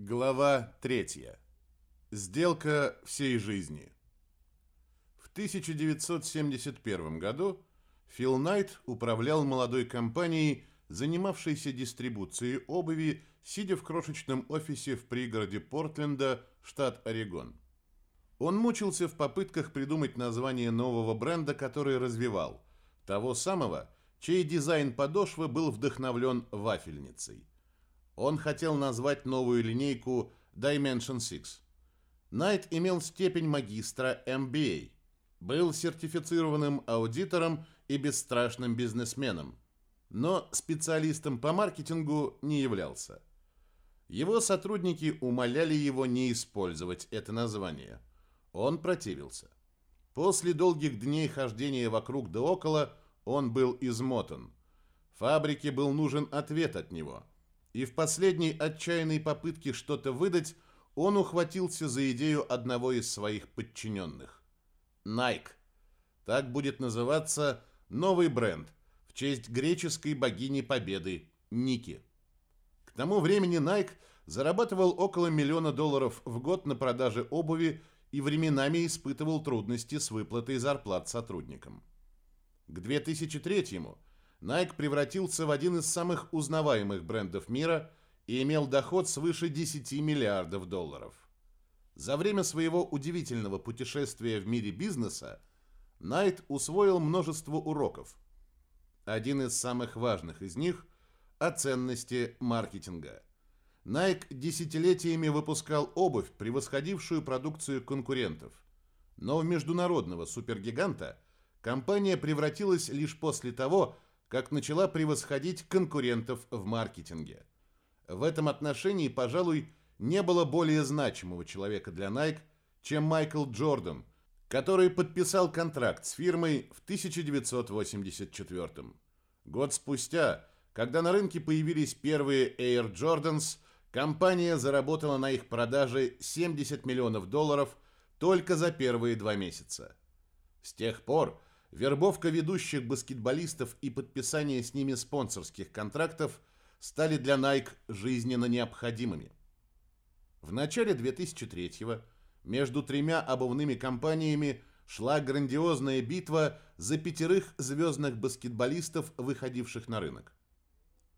Глава 3. Сделка всей жизни. В 1971 году Фил Найт управлял молодой компанией, занимавшейся дистрибуцией обуви, сидя в крошечном офисе в пригороде Портленда, штат Орегон. Он мучился в попытках придумать название нового бренда, который развивал, того самого, чей дизайн подошвы был вдохновлен вафельницей. Он хотел назвать новую линейку Dimension 6. Найт имел степень магистра MBA, был сертифицированным аудитором и бесстрашным бизнесменом, но специалистом по маркетингу не являлся. Его сотрудники умоляли его не использовать это название. Он противился. После долгих дней хождения вокруг да около он был измотан. Фабрике был нужен ответ от него – и в последней отчаянной попытке что-то выдать он ухватился за идею одного из своих подчиненных. Nike. Так будет называться новый бренд в честь греческой богини победы Ники. К тому времени Nike зарабатывал около миллиона долларов в год на продаже обуви и временами испытывал трудности с выплатой зарплат сотрудникам. К 2003 году Nike превратился в один из самых узнаваемых брендов мира и имел доход свыше 10 миллиардов долларов. За время своего удивительного путешествия в мире бизнеса Найт усвоил множество уроков. Один из самых важных из них – о ценности маркетинга. Nike десятилетиями выпускал обувь, превосходившую продукцию конкурентов. Но в международного супергиганта компания превратилась лишь после того, как начала превосходить конкурентов в маркетинге. В этом отношении, пожалуй, не было более значимого человека для Nike, чем Майкл Джордан, который подписал контракт с фирмой в 1984 Год спустя, когда на рынке появились первые Air Jordans, компания заработала на их продаже 70 миллионов долларов только за первые два месяца. С тех пор вербовка ведущих баскетболистов и подписание с ними спонсорских контрактов стали для Nike жизненно необходимыми. В начале 2003-го между тремя обувными компаниями шла грандиозная битва за пятерых звездных баскетболистов, выходивших на рынок.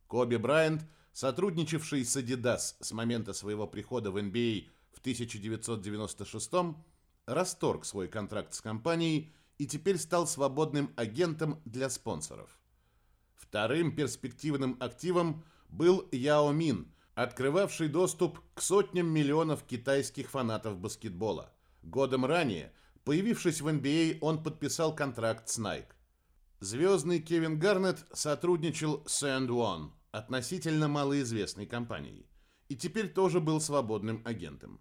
Коби Брайант, сотрудничавший с Adidas с момента своего прихода в NBA в 1996 расторг свой контракт с компанией и теперь стал свободным агентом для спонсоров. Вторым перспективным активом был Яо Мин, открывавший доступ к сотням миллионов китайских фанатов баскетбола. Годом ранее, появившись в NBA, он подписал контракт с Nike. Звездный Кевин Гарнетт сотрудничал с Sand One, относительно малоизвестной компанией, и теперь тоже был свободным агентом.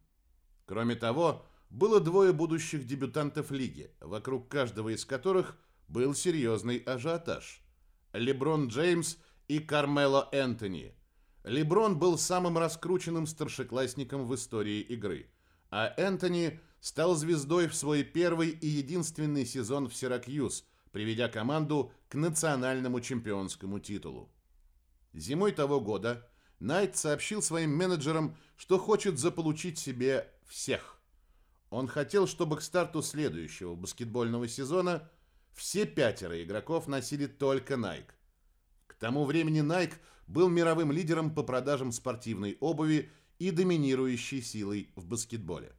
Кроме того, было двое будущих дебютантов лиги, вокруг каждого из которых был серьезный ажиотаж. Леброн Джеймс и Кармело Энтони. Леброн был самым раскрученным старшеклассником в истории игры, а Энтони стал звездой в свой первый и единственный сезон в Сиракьюз, приведя команду к национальному чемпионскому титулу. Зимой того года Найт сообщил своим менеджерам, что хочет заполучить себе всех. Он хотел, чтобы к старту следующего баскетбольного сезона все пятеро игроков носили только Nike. К тому времени Nike был мировым лидером по продажам спортивной обуви и доминирующей силой в баскетболе.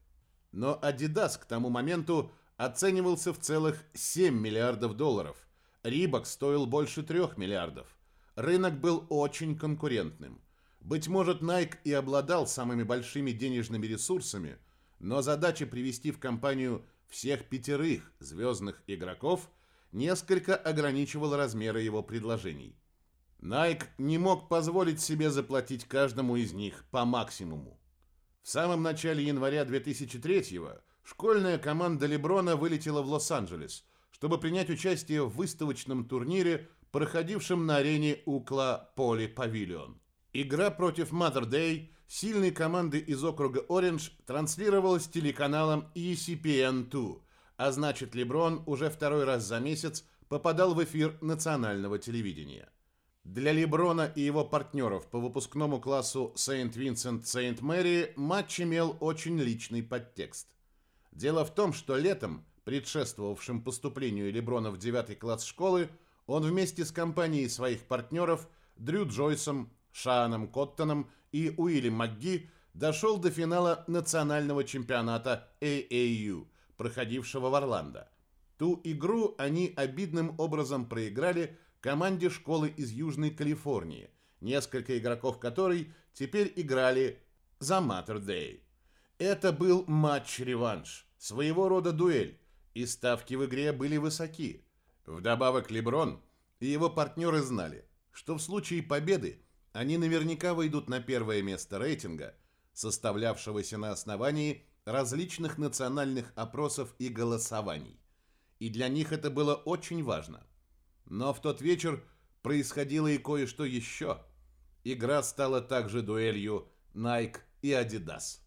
Но Adidas к тому моменту оценивался в целых 7 миллиардов долларов. Рибок стоил больше 3 миллиардов. Рынок был очень конкурентным. Быть может, Nike и обладал самыми большими денежными ресурсами – но задача привести в компанию всех пятерых звездных игроков несколько ограничивала размеры его предложений. Nike не мог позволить себе заплатить каждому из них по максимуму. В самом начале января 2003-го школьная команда Леброна вылетела в Лос-Анджелес, чтобы принять участие в выставочном турнире, проходившем на арене Укла Поли Павильон. Игра против Mother Day – сильной команды из округа Ориндж транслировалась телеканалом ECPN2, а значит Леброн уже второй раз за месяц попадал в эфир национального телевидения. Для Леброна и его партнеров по выпускному классу Сент-Винсент-Сент-Мэри матч имел очень личный подтекст. Дело в том, что летом, предшествовавшим поступлению Леброна в девятый класс школы, он вместе с компанией своих партнеров Дрю Джойсом, Шааном Коттоном и Уилли МакГи дошел до финала национального чемпионата AAU, проходившего в Орландо. Ту игру они обидным образом проиграли команде школы из Южной Калифорнии, несколько игроков которой теперь играли за Matter Day. Это был матч-реванш, своего рода дуэль, и ставки в игре были высоки. Вдобавок Леброн и его партнеры знали, что в случае победы они наверняка выйдут на первое место рейтинга, составлявшегося на основании различных национальных опросов и голосований. И для них это было очень важно. Но в тот вечер происходило и кое-что еще. Игра стала также дуэлью Nike и Adidas.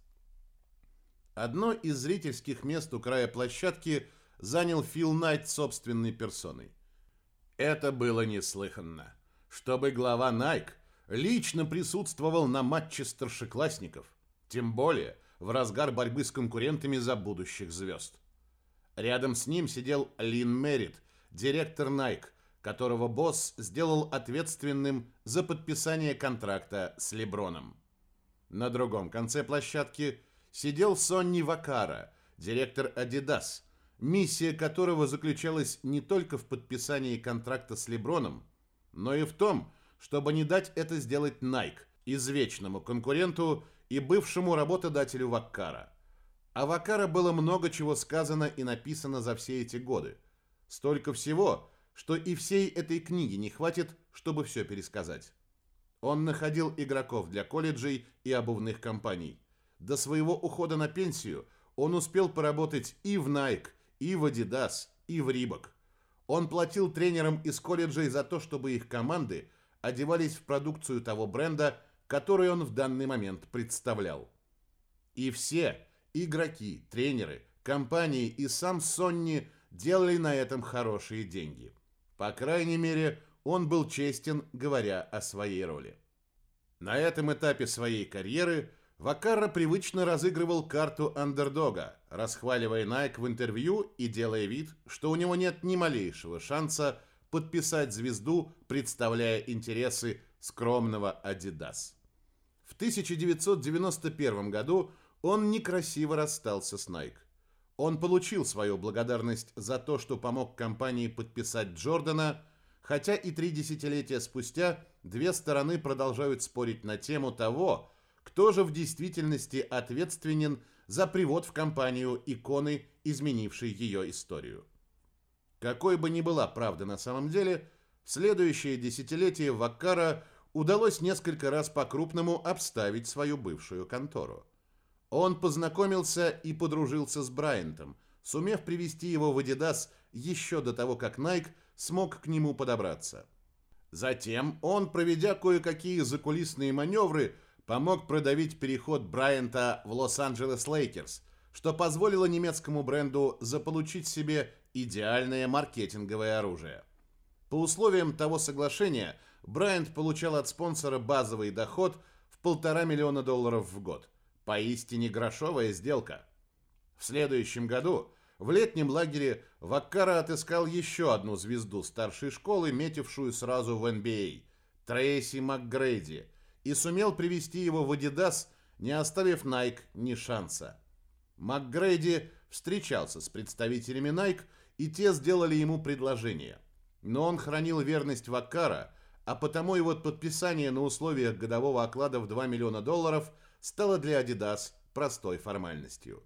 Одно из зрительских мест у края площадки занял Фил Найт собственной персоной. Это было неслыханно. Чтобы глава Nike лично присутствовал на матче старшеклассников, тем более в разгар борьбы с конкурентами за будущих звезд. Рядом с ним сидел Лин Мерит, директор Nike, которого босс сделал ответственным за подписание контракта с Леброном. На другом конце площадки сидел Сонни Вакара, директор Adidas, миссия которого заключалась не только в подписании контракта с Леброном, но и в том, чтобы не дать это сделать Nike, извечному конкуренту и бывшему работодателю Вакара. О Вакара было много чего сказано и написано за все эти годы. Столько всего, что и всей этой книги не хватит, чтобы все пересказать. Он находил игроков для колледжей и обувных компаний. До своего ухода на пенсию он успел поработать и в Nike, и в Adidas, и в Reebok. Он платил тренерам из колледжей за то, чтобы их команды одевались в продукцию того бренда, который он в данный момент представлял. И все, игроки, тренеры, компании и сам Сонни делали на этом хорошие деньги – по крайней мере, он был честен, говоря о своей роли. На этом этапе своей карьеры Вакарра привычно разыгрывал карту андердога, расхваливая Nike в интервью и делая вид, что у него нет ни малейшего шанса подписать звезду, представляя интересы скромного Adidas. В 1991 году он некрасиво расстался с Nike. Он получил свою благодарность за то, что помог компании подписать Джордана, хотя и три десятилетия спустя две стороны продолжают спорить на тему того, кто же в действительности ответственен за привод в компанию иконы, изменившей ее историю. Какой бы ни была правда на самом деле, в следующее десятилетие Ваккара удалось несколько раз по-крупному обставить свою бывшую контору. Он познакомился и подружился с Брайантом, сумев привести его в Adidas еще до того, как Nike смог к нему подобраться. Затем он, проведя кое-какие закулисные маневры, помог продавить переход Брайанта в Лос-Анджелес Лейкерс, что позволило немецкому бренду заполучить себе идеальное маркетинговое оружие. По условиям того соглашения Брайант получал от спонсора базовый доход в полтора миллиона долларов в год. Поистине грошовая сделка. В следующем году в летнем лагере Ваккара отыскал еще одну звезду старшей школы, метившую сразу в NBA – Трейси МакГрейди, и сумел привести его в Adidas, не оставив Nike ни шанса. МакГрейди встречался с представителями Nike, и те сделали ему предложение. Но он хранил верность Ваккара, а потому его подписание на условиях годового оклада в 2 миллиона долларов – стало для Adidas простой формальностью.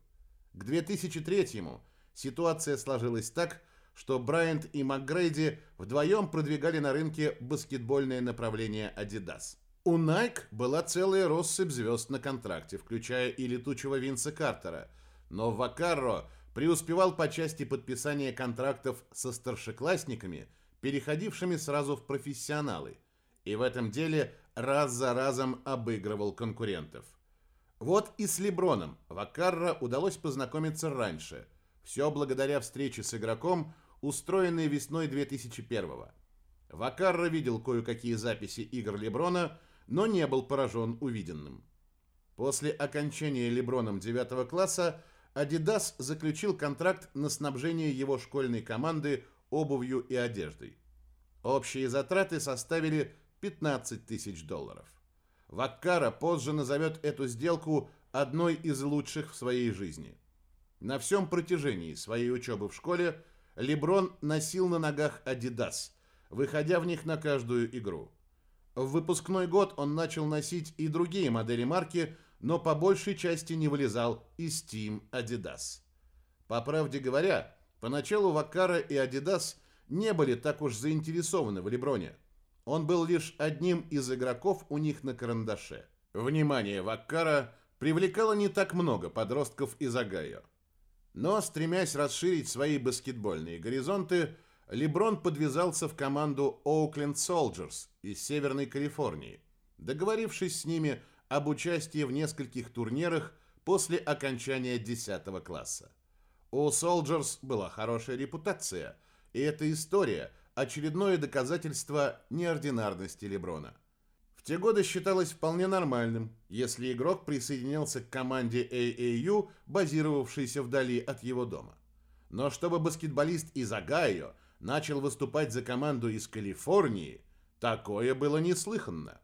К 2003-му ситуация сложилась так, что Брайант и МакГрейди вдвоем продвигали на рынке баскетбольное направление Adidas. У Nike была целая россыпь звезд на контракте, включая и летучего Винса Картера, но Вакарро преуспевал по части подписания контрактов со старшеклассниками, переходившими сразу в профессионалы, и в этом деле раз за разом обыгрывал конкурентов. Вот и с Леброном Вакарра удалось познакомиться раньше. Все благодаря встрече с игроком, устроенной весной 2001-го. Вакарра видел кое-какие записи игр Леброна, но не был поражен увиденным. После окончания Леброном 9 класса Adidas заключил контракт на снабжение его школьной команды обувью и одеждой. Общие затраты составили 15 тысяч долларов. Ваккара позже назовет эту сделку одной из лучших в своей жизни. На всем протяжении своей учебы в школе Леброн носил на ногах Adidas, выходя в них на каждую игру. В выпускной год он начал носить и другие модели марки, но по большей части не вылезал из Team Adidas. По правде говоря, поначалу Вакара и Adidas не были так уж заинтересованы в Леброне. Он был лишь одним из игроков у них на карандаше. Внимание Ваккара привлекало не так много подростков из Огайо. Но, стремясь расширить свои баскетбольные горизонты, Леброн подвязался в команду Oakland Soldiers из Северной Калифорнии, договорившись с ними об участии в нескольких турнирах после окончания 10 класса. У Soldiers была хорошая репутация, и эта история – очередное доказательство неординарности Леброна. В те годы считалось вполне нормальным, если игрок присоединялся к команде AAU, базировавшейся вдали от его дома. Но чтобы баскетболист из Огайо начал выступать за команду из Калифорнии, такое было неслыханно.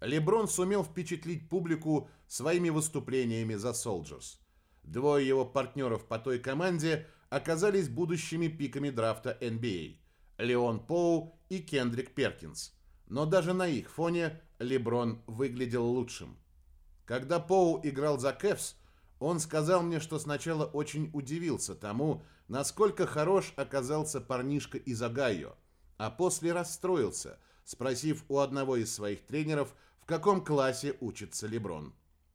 Леброн сумел впечатлить публику своими выступлениями за Солджерс. Двое его партнеров по той команде оказались будущими пиками драфта NBA – Леон Поу и Кендрик Перкинс. Но даже на их фоне Леброн выглядел лучшим. Когда Поу играл за Кэвс, он сказал мне, что сначала очень удивился тому, насколько хорош оказался парнишка из Огайо, а после расстроился, спросив у одного из своих тренеров – в каком классе учится Леброн.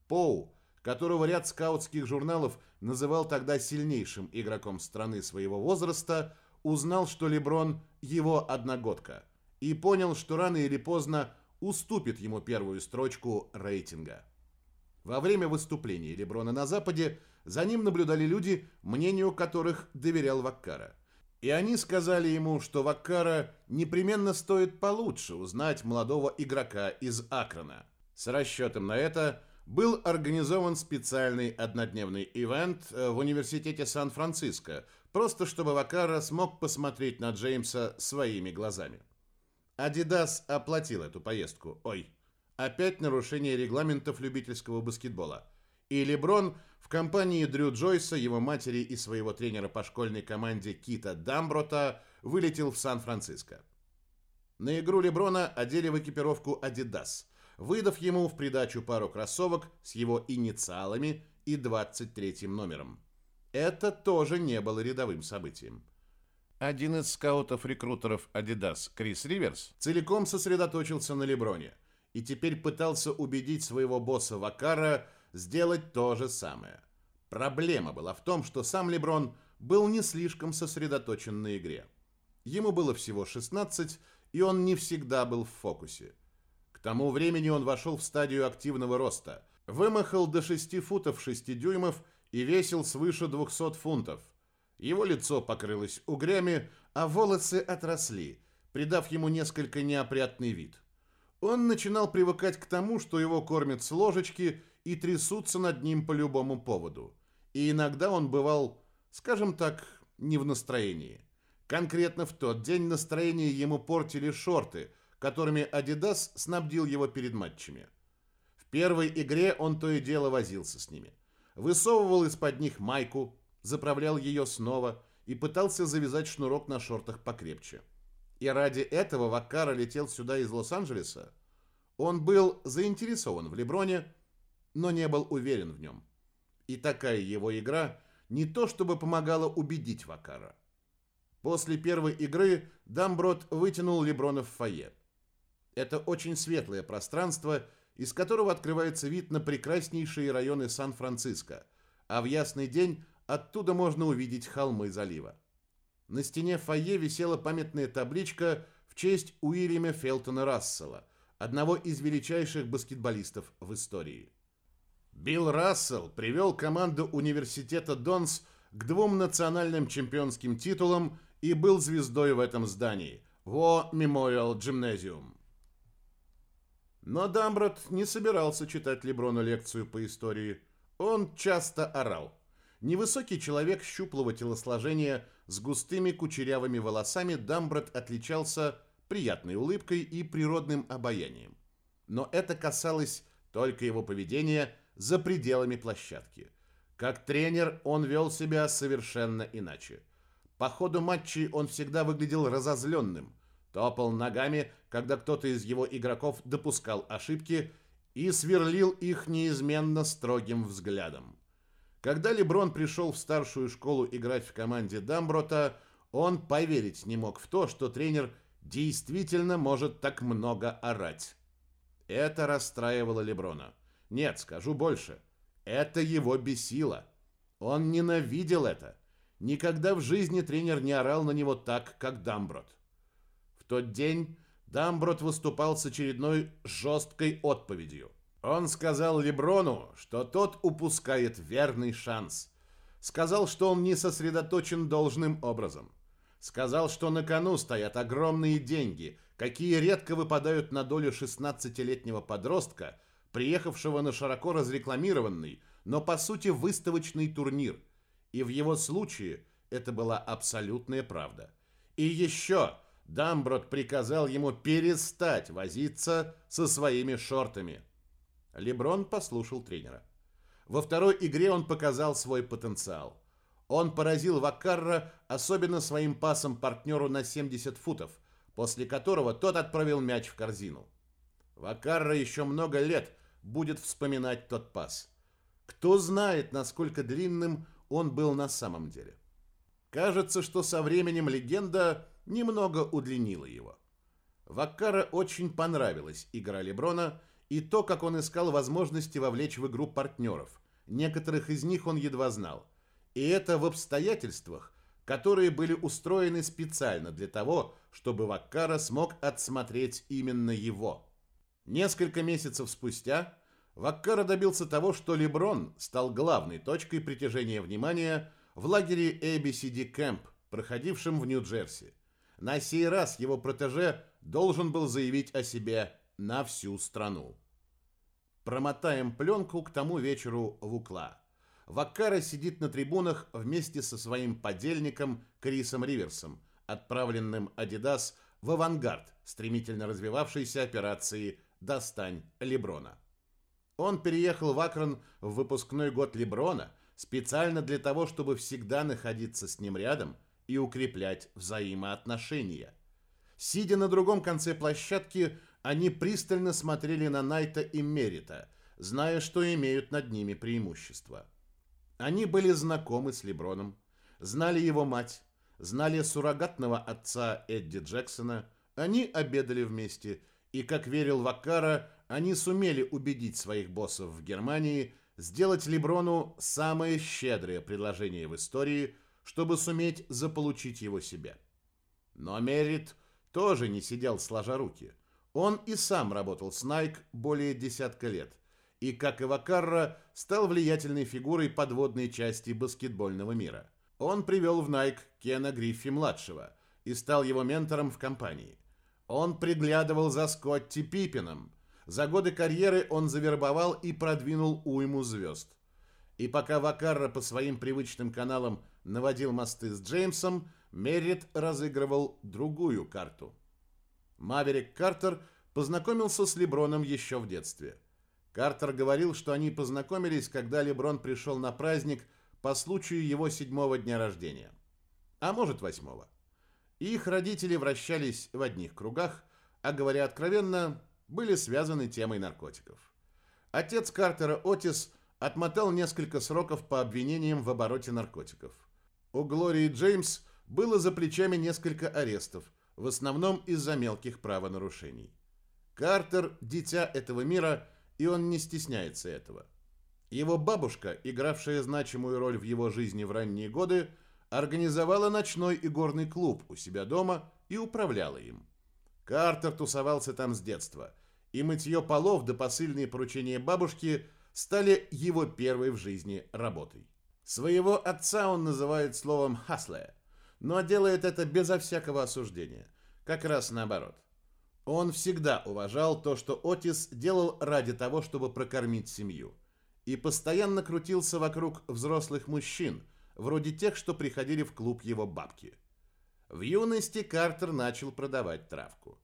Поу, которого ряд скаутских журналов называл тогда сильнейшим игроком страны своего возраста, узнал, что Леброн – его одногодка, и понял, что рано или поздно уступит ему первую строчку рейтинга. Во время выступления Леброна на Западе за ним наблюдали люди, мнению которых доверял Ваккара – и они сказали ему, что Ваккара непременно стоит получше узнать молодого игрока из Акрона. С расчетом на это был организован специальный однодневный ивент э, в университете Сан-Франциско, просто чтобы Вакара смог посмотреть на Джеймса своими глазами. Адидас оплатил эту поездку. Ой, опять нарушение регламентов любительского баскетбола. И Леброн в компании Дрю Джойса, его матери и своего тренера по школьной команде Кита Дамброта вылетел в Сан-Франциско. На игру Леброна одели в экипировку Adidas, выдав ему в придачу пару кроссовок с его инициалами и 23 номером. Это тоже не было рядовым событием. Один из скаутов-рекрутеров Adidas, Крис Риверс, целиком сосредоточился на Леброне и теперь пытался убедить своего босса Вакара – сделать то же самое. Проблема была в том, что сам Леброн был не слишком сосредоточен на игре. Ему было всего 16, и он не всегда был в фокусе. К тому времени он вошел в стадию активного роста, вымахал до 6 футов 6 дюймов и весил свыше 200 фунтов. Его лицо покрылось угрями, а волосы отросли, придав ему несколько неопрятный вид. Он начинал привыкать к тому, что его кормят с ложечки и трясутся над ним по любому поводу. И иногда он бывал, скажем так, не в настроении. Конкретно в тот день настроение ему портили шорты, которыми Adidas снабдил его перед матчами. В первой игре он то и дело возился с ними. Высовывал из-под них майку, заправлял ее снова и пытался завязать шнурок на шортах покрепче. И ради этого Ваккара летел сюда из Лос-Анджелеса. Он был заинтересован в Леброне, но не был уверен в нем. И такая его игра не то чтобы помогала убедить Вакара. После первой игры Дамброд вытянул Леброна в фойе. Это очень светлое пространство, из которого открывается вид на прекраснейшие районы Сан-Франциско, а в ясный день оттуда можно увидеть холмы залива. На стене фойе висела памятная табличка в честь Уильяма Фелтона Рассела, одного из величайших баскетболистов в истории. Билл Рассел привел команду университета Донс к двум национальным чемпионским титулам и был звездой в этом здании, в War Memorial Gymnasium. Но Дамброд не собирался читать Леброну лекцию по истории. Он часто орал. Невысокий человек щуплого телосложения с густыми кучерявыми волосами Дамброд отличался приятной улыбкой и природным обаянием. Но это касалось только его поведения за пределами площадки. Как тренер он вел себя совершенно иначе. По ходу матчей он всегда выглядел разозленным, топал ногами, когда кто-то из его игроков допускал ошибки и сверлил их неизменно строгим взглядом. Когда Леброн пришел в старшую школу играть в команде Дамброта, он поверить не мог в то, что тренер действительно может так много орать. Это расстраивало Леброна. Нет, скажу больше. Это его бесило. Он ненавидел это. Никогда в жизни тренер не орал на него так, как Дамброд. В тот день Дамброд выступал с очередной жесткой отповедью. Он сказал Леброну, что тот упускает верный шанс. Сказал, что он не сосредоточен должным образом. Сказал, что на кону стоят огромные деньги, какие редко выпадают на долю 16-летнего подростка, приехавшего на широко разрекламированный, но по сути выставочный турнир – и в его случае это была абсолютная правда. И еще Дамброд приказал ему перестать возиться со своими шортами. Леброн послушал тренера. Во второй игре он показал свой потенциал. Он поразил Вакарра особенно своим пасом партнеру на 70 футов, после которого тот отправил мяч в корзину. Вакарра еще много лет будет вспоминать тот пас. Кто знает, насколько длинным он был на самом деле. Кажется, что со временем легенда немного удлинила его. Ваккара очень понравилась игра Леброна и то, как он искал возможности вовлечь в игру партнеров. Некоторых из них он едва знал. И это в обстоятельствах, которые были устроены специально для того, чтобы Ваккара смог отсмотреть именно его. Несколько месяцев спустя Ваккара добился того, что Леброн стал главной точкой притяжения внимания в лагере ABCD Camp, проходившем в Нью-Джерси. На сей раз его протеже должен был заявить о себе на всю страну. Промотаем пленку к тому вечеру в Укла. Ваккара сидит на трибунах вместе со своим подельником Крисом Риверсом, отправленным Adidas в авангард стремительно развивавшейся операции «Достань Леброна». Он переехал в Акрон в выпускной год Леброна специально для того, чтобы всегда находиться с ним рядом и укреплять взаимоотношения. Сидя на другом конце площадки, они пристально смотрели на Найта и Мерита, зная, что имеют над ними преимущество. Они были знакомы с Леброном, знали его мать, знали суррогатного отца Эдди Джексона, они обедали вместе, и, как верил Вакара, они сумели убедить своих боссов в Германии сделать Леброну самое щедрое предложение в истории, чтобы суметь заполучить его себе. Но Мерит тоже не сидел сложа руки. Он и сам работал с Nike более десятка лет, и, как и Вакарра, стал влиятельной фигурой подводной части баскетбольного мира. Он привел в Nike Кена Гриффи-младшего и стал его ментором в компании. Он приглядывал за Скотти Пиппином – за годы карьеры он завербовал и продвинул уйму звезд. И пока Вакарра по своим привычным каналам наводил мосты с Джеймсом, Меррит разыгрывал другую карту. Маверик Картер познакомился с Леброном еще в детстве. Картер говорил, что они познакомились, когда Леброн пришел на праздник по случаю его седьмого дня рождения. А может, восьмого. Их родители вращались в одних кругах, а говоря откровенно, были связаны темой наркотиков. Отец Картера Отис отмотал несколько сроков по обвинениям в обороте наркотиков. У Глории Джеймс было за плечами несколько арестов, в основном из-за мелких правонарушений. Картер – дитя этого мира, и он не стесняется этого. Его бабушка, игравшая значимую роль в его жизни в ранние годы, организовала ночной и горный клуб у себя дома и управляла им. Картер тусовался там с детства – и мытье полов до посыльные поручения бабушки стали его первой в жизни работой. Своего отца он называет словом «хасле», но делает это безо всякого осуждения. как раз наоборот. Он всегда уважал то, что Отис делал ради того, чтобы прокормить семью. И постоянно крутился вокруг взрослых мужчин, вроде тех, что приходили в клуб его бабки. В юности Картер начал продавать травку.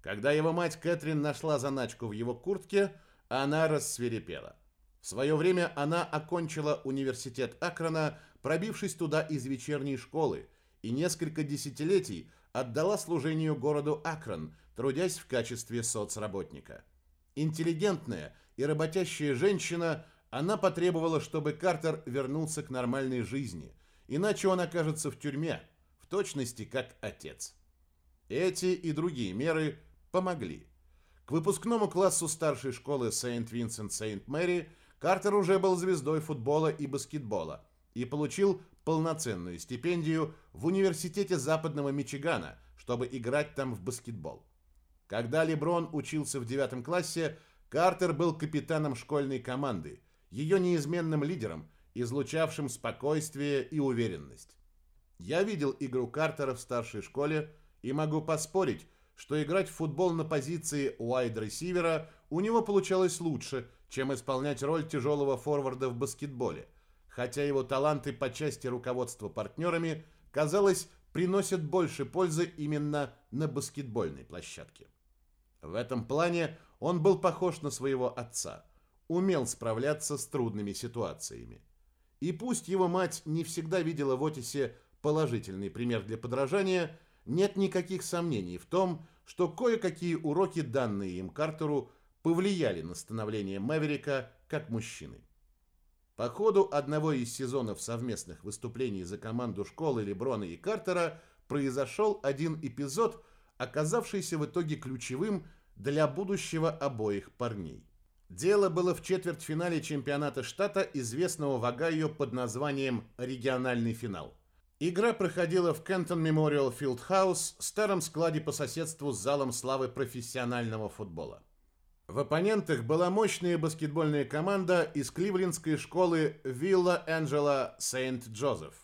Когда его мать Кэтрин нашла заначку в его куртке, она рассверепела. В свое время она окончила университет Акрона, пробившись туда из вечерней школы, и несколько десятилетий отдала служению городу Акрон, трудясь в качестве соцработника. Интеллигентная и работящая женщина, она потребовала, чтобы Картер вернулся к нормальной жизни, иначе он окажется в тюрьме, в точности как отец. Эти и другие меры помогли. К выпускному классу старшей школы Сент-Винсент-Сент-Мэри Картер уже был звездой футбола и баскетбола и получил полноценную стипендию в Университете Западного Мичигана, чтобы играть там в баскетбол. Когда Леброн учился в девятом классе, Картер был капитаном школьной команды, ее неизменным лидером, излучавшим спокойствие и уверенность. Я видел игру Картера в старшей школе и могу поспорить, что играть в футбол на позиции уайд-ресивера у него получалось лучше, чем исполнять роль тяжелого форварда в баскетболе, хотя его таланты по части руководства партнерами, казалось, приносят больше пользы именно на баскетбольной площадке. В этом плане он был похож на своего отца, умел справляться с трудными ситуациями. И пусть его мать не всегда видела в Отисе положительный пример для подражания – нет никаких сомнений в том, что кое-какие уроки, данные им Картеру, повлияли на становление Мэверика как мужчины. По ходу одного из сезонов совместных выступлений за команду школы Леброна и Картера произошел один эпизод, оказавшийся в итоге ключевым для будущего обоих парней. Дело было в четвертьфинале чемпионата штата, известного в Огайо под названием «Региональный финал». Игра проходила в Кентон Мемориал Филд Хаус, старом складе по соседству с залом славы профессионального футбола. В оппонентах была мощная баскетбольная команда из кливлендской школы Вилла Энджела Сент-Джозеф.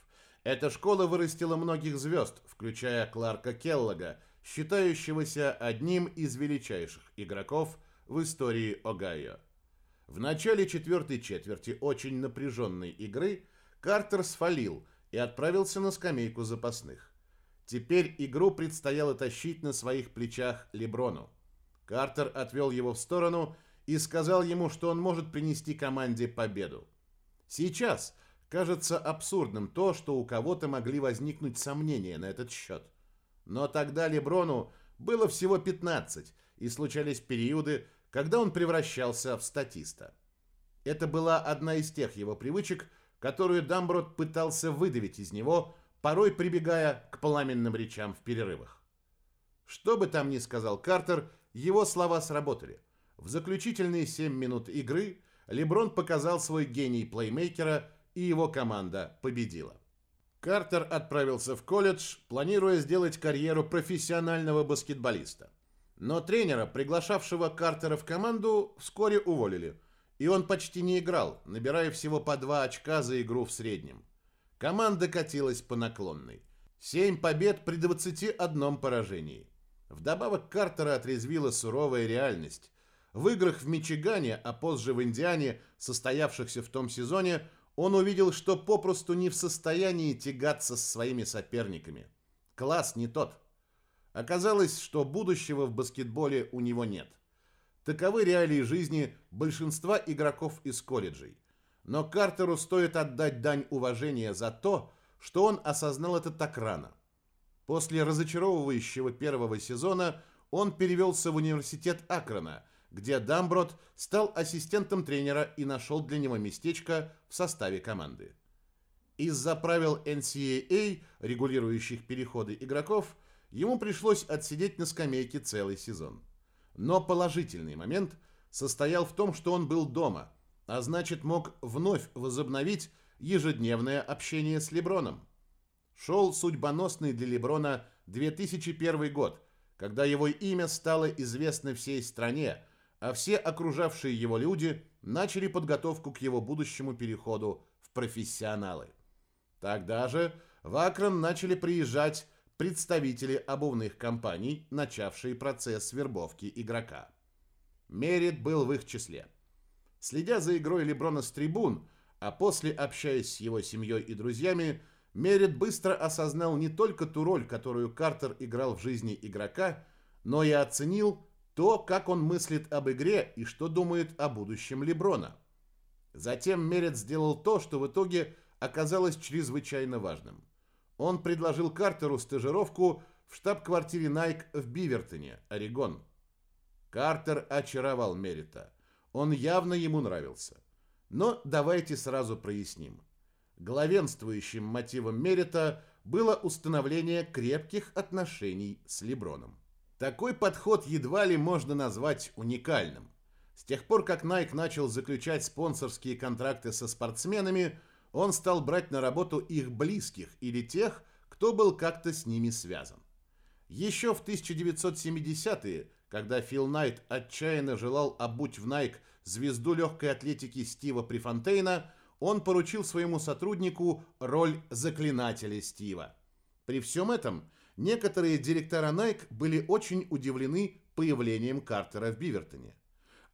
Эта школа вырастила многих звезд, включая Кларка Келлога, считающегося одним из величайших игроков в истории Огайо. В начале четвертой четверти очень напряженной игры Картер сфалил – и отправился на скамейку запасных. Теперь игру предстояло тащить на своих плечах Леброну. Картер отвел его в сторону и сказал ему, что он может принести команде победу. Сейчас кажется абсурдным то, что у кого-то могли возникнуть сомнения на этот счет. Но тогда Леброну было всего 15, и случались периоды, когда он превращался в статиста. Это была одна из тех его привычек, которую Дамброд пытался выдавить из него, порой прибегая к пламенным речам в перерывах. Что бы там ни сказал Картер, его слова сработали. В заключительные 7 минут игры Леброн показал свой гений плеймейкера, и его команда победила. Картер отправился в колледж, планируя сделать карьеру профессионального баскетболиста. Но тренера, приглашавшего Картера в команду, вскоре уволили – и он почти не играл, набирая всего по два очка за игру в среднем. Команда катилась по наклонной. Семь побед при 21 поражении. Вдобавок Картера отрезвила суровая реальность. В играх в Мичигане, а позже в Индиане, состоявшихся в том сезоне, он увидел, что попросту не в состоянии тягаться с своими соперниками. Класс не тот. Оказалось, что будущего в баскетболе у него нет – Таковы реалии жизни большинства игроков из колледжей. Но Картеру стоит отдать дань уважения за то, что он осознал это так рано. После разочаровывающего первого сезона он перевелся в университет Акрона, где Дамброд стал ассистентом тренера и нашел для него местечко в составе команды. Из-за правил NCAA, регулирующих переходы игроков, ему пришлось отсидеть на скамейке целый сезон. Но положительный момент состоял в том, что он был дома, а значит мог вновь возобновить ежедневное общение с Леброном. Шел судьбоносный для Леброна 2001 год, когда его имя стало известно всей стране, а все окружавшие его люди начали подготовку к его будущему переходу в профессионалы. Тогда же в Акрон начали приезжать представители обувных компаний, начавшие процесс вербовки игрока. Мерит был в их числе. Следя за игрой Леброна с трибун, а после общаясь с его семьей и друзьями, Мерит быстро осознал не только ту роль, которую Картер играл в жизни игрока, но и оценил то, как он мыслит об игре и что думает о будущем Леброна. Затем Мерит сделал то, что в итоге оказалось чрезвычайно важным. Он предложил Картеру стажировку в штаб-квартире Nike в Бивертоне, Орегон. Картер очаровал Мерита. Он явно ему нравился. Но давайте сразу проясним. Главенствующим мотивом Мерита было установление крепких отношений с Леброном. Такой подход едва ли можно назвать уникальным. С тех пор, как Nike начал заключать спонсорские контракты со спортсменами, он стал брать на работу их близких или тех, кто был как-то с ними связан. Еще в 1970-е, когда Фил Найт отчаянно желал обуть в Nike звезду легкой атлетики Стива Прифонтейна, он поручил своему сотруднику роль заклинателя Стива. При всем этом некоторые директора Nike были очень удивлены появлением Картера в Бивертоне.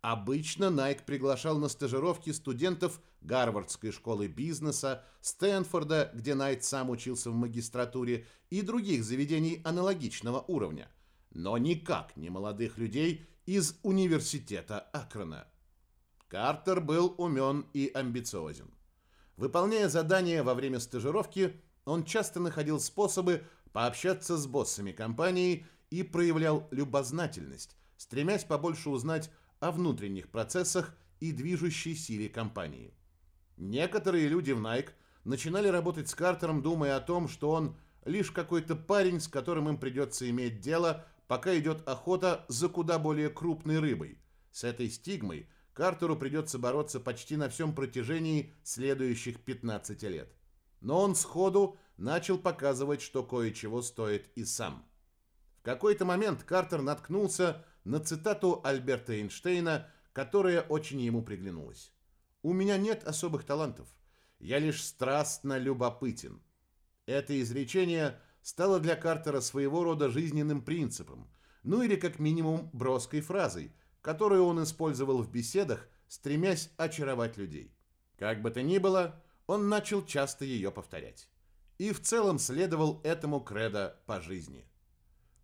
Обычно Nike приглашал на стажировки студентов Гарвардской школы бизнеса, Стэнфорда, где Найт сам учился в магистратуре, и других заведений аналогичного уровня, но никак не молодых людей из университета Акрона. Картер был умен и амбициозен. Выполняя задания во время стажировки, он часто находил способы пообщаться с боссами компании и проявлял любознательность, стремясь побольше узнать о внутренних процессах и движущей силе компании. Некоторые люди в Nike начинали работать с Картером, думая о том, что он лишь какой-то парень, с которым им придется иметь дело, пока идет охота за куда более крупной рыбой. С этой стигмой Картеру придется бороться почти на всем протяжении следующих 15 лет. Но он сходу начал показывать, что кое-чего стоит и сам. В какой-то момент Картер наткнулся на цитату Альберта Эйнштейна, которая очень ему приглянулась. «У меня нет особых талантов. Я лишь страстно любопытен». Это изречение стало для Картера своего рода жизненным принципом, ну или как минимум броской фразой, которую он использовал в беседах, стремясь очаровать людей. Как бы то ни было, он начал часто ее повторять. И в целом следовал этому кредо по жизни.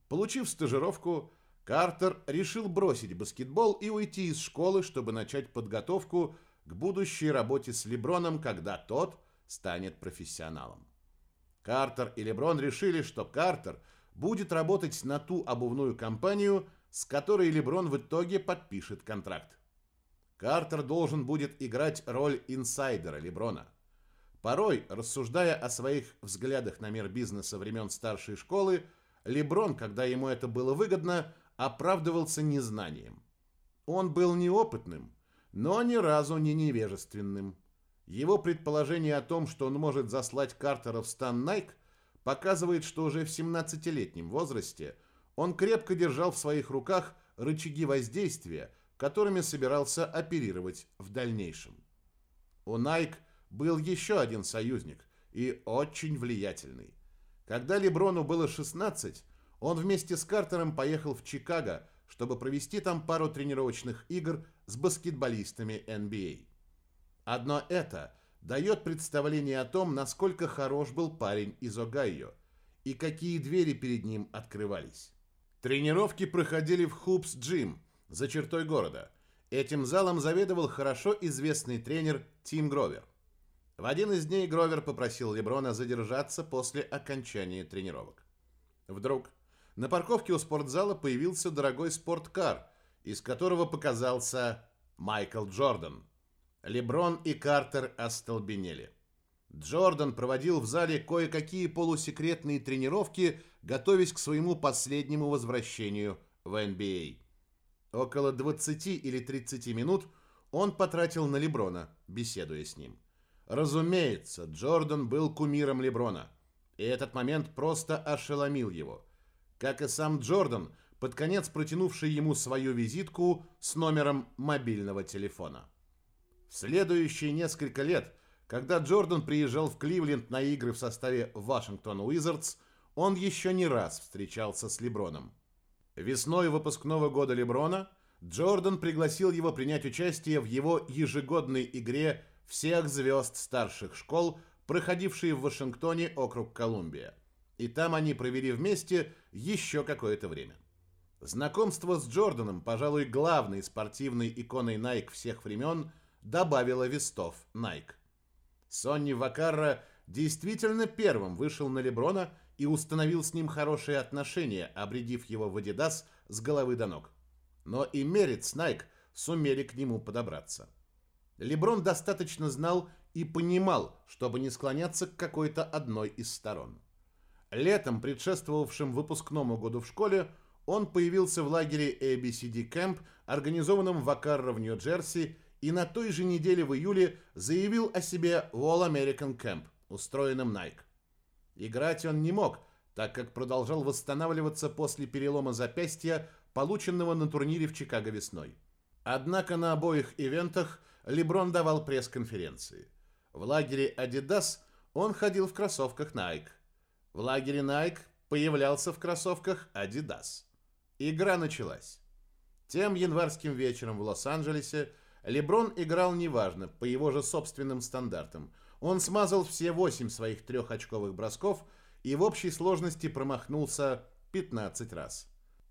Получив стажировку, Картер решил бросить баскетбол и уйти из школы, чтобы начать подготовку к будущей работе с Леброном, когда тот станет профессионалом. Картер и Леброн решили, что Картер будет работать на ту обувную компанию, с которой Леброн в итоге подпишет контракт. Картер должен будет играть роль инсайдера Леброна. Порой, рассуждая о своих взглядах на мир бизнеса времен старшей школы, Леброн, когда ему это было выгодно, оправдывался незнанием. Он был неопытным, но ни разу не невежественным. Его предположение о том, что он может заслать Картера в стан Найк, показывает, что уже в 17-летнем возрасте он крепко держал в своих руках рычаги воздействия, которыми собирался оперировать в дальнейшем. У Найк был еще один союзник и очень влиятельный. Когда Леброну было 16, он вместе с Картером поехал в Чикаго, чтобы провести там пару тренировочных игр с баскетболистами NBA. А. Одно это дает представление о том, насколько хорош был парень из Огайо и какие двери перед ним открывались. Тренировки проходили в Хупс Джим за чертой города. Этим залом заведовал хорошо известный тренер Тим Гровер. В один из дней Гровер попросил Леброна задержаться после окончания тренировок. Вдруг на парковке у спортзала появился дорогой спорткар, из которого показался Майкл Джордан. Леброн и Картер остолбенели. Джордан проводил в зале кое-какие полусекретные тренировки, готовясь к своему последнему возвращению в NBA. А. Около 20 или 30 минут он потратил на Леброна, беседуя с ним. Разумеется, Джордан был кумиром Леброна, и этот момент просто ошеломил его как и сам Джордан, под конец протянувший ему свою визитку с номером мобильного телефона. В следующие несколько лет, когда Джордан приезжал в Кливленд на игры в составе Вашингтон Уизардс, он еще не раз встречался с Леброном. Весной выпускного года Леброна Джордан пригласил его принять участие в его ежегодной игре всех звезд старших школ, проходившей в Вашингтоне округ Колумбия. И там они провели вместе еще какое-то время. Знакомство с Джорданом, пожалуй, главной спортивной иконой Nike всех времен, добавило вестов Nike. Сонни Вакарра действительно первым вышел на Леброна и установил с ним хорошие отношения, обредив его в Adidas с головы до ног. Но и Мерит с Nike сумели к нему подобраться. Леброн достаточно знал и понимал, чтобы не склоняться к какой-то одной из сторон. Летом, предшествовавшим выпускному году в школе, он появился в лагере ABCD Camp, организованном в Акарро в Нью-Джерси, и на той же неделе в июле заявил о себе в All American Camp, устроенном Nike. Играть он не мог, так как продолжал восстанавливаться после перелома запястья, полученного на турнире в Чикаго весной. Однако на обоих ивентах Леброн давал пресс-конференции. В лагере Adidas он ходил в кроссовках Nike. В лагере Nike появлялся в кроссовках Adidas. Игра началась. Тем январским вечером в Лос-Анджелесе Леброн играл неважно, по его же собственным стандартам. Он смазал все восемь своих трехочковых бросков и в общей сложности промахнулся 15 раз.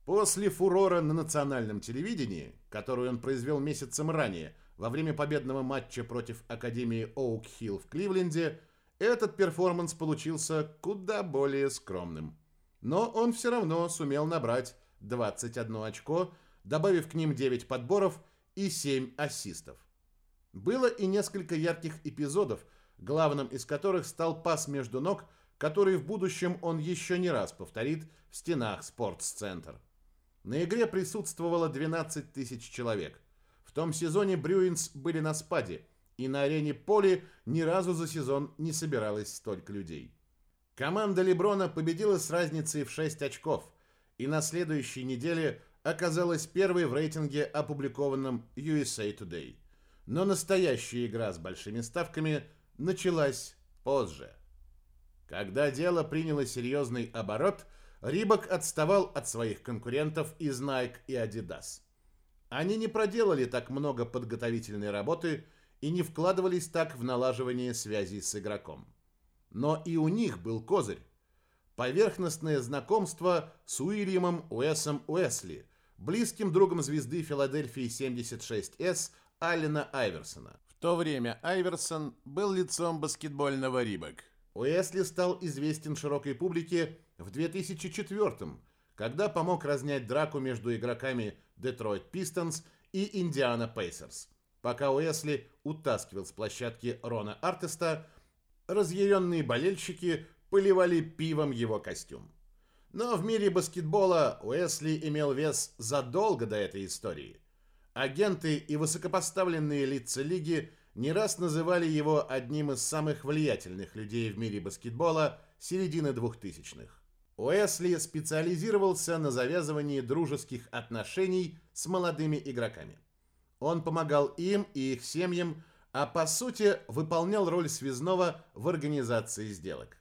После фурора на национальном телевидении, который он произвел месяцем ранее, во время победного матча против Академии Оук-Хилл в Кливленде, этот перформанс получился куда более скромным. Но он все равно сумел набрать 21 очко, добавив к ним 9 подборов и 7 ассистов. Было и несколько ярких эпизодов, главным из которых стал пас между ног, который в будущем он еще не раз повторит в стенах спортс-центр. На игре присутствовало 12 тысяч человек. В том сезоне Брюинс были на спаде, и на арене Поли ни разу за сезон не собиралось столько людей. Команда Леброна победила с разницей в 6 очков, и на следующей неделе оказалась первой в рейтинге, опубликованном USA Today. Но настоящая игра с большими ставками началась позже. Когда дело приняло серьезный оборот, Рибок отставал от своих конкурентов из Nike и Adidas. Они не проделали так много подготовительной работы и не вкладывались так в налаживание связей с игроком. Но и у них был козырь. Поверхностное знакомство с Уильямом Уэсом Уэсли, близким другом звезды Филадельфии 76С Аллена Айверсона. В то время Айверсон был лицом баскетбольного Рибок. Уэсли стал известен широкой публике в 2004 когда помог разнять драку между игроками Детройт Пистонс и Индиана Пейсерс, пока Уэсли утаскивал с площадки Рона Артеста, разъяренные болельщики поливали пивом его костюм. Но в мире баскетбола Уэсли имел вес задолго до этой истории. Агенты и высокопоставленные лица лиги не раз называли его одним из самых влиятельных людей в мире баскетбола середины двухтысячных. Уэсли специализировался на завязывании дружеских отношений с молодыми игроками. Он помогал им и их семьям, а по сути выполнял роль связного в организации сделок.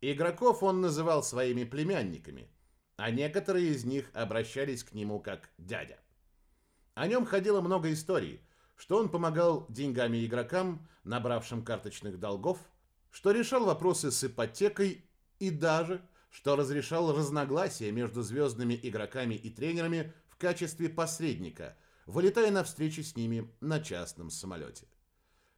Игроков он называл своими племянниками, а некоторые из них обращались к нему как дядя. О нем ходило много историй, что он помогал деньгами игрокам, набравшим карточных долгов, что решал вопросы с ипотекой и даже, что разрешал разногласия между звездными игроками и тренерами в качестве посредника, вылетая на встречи с ними на частном самолете.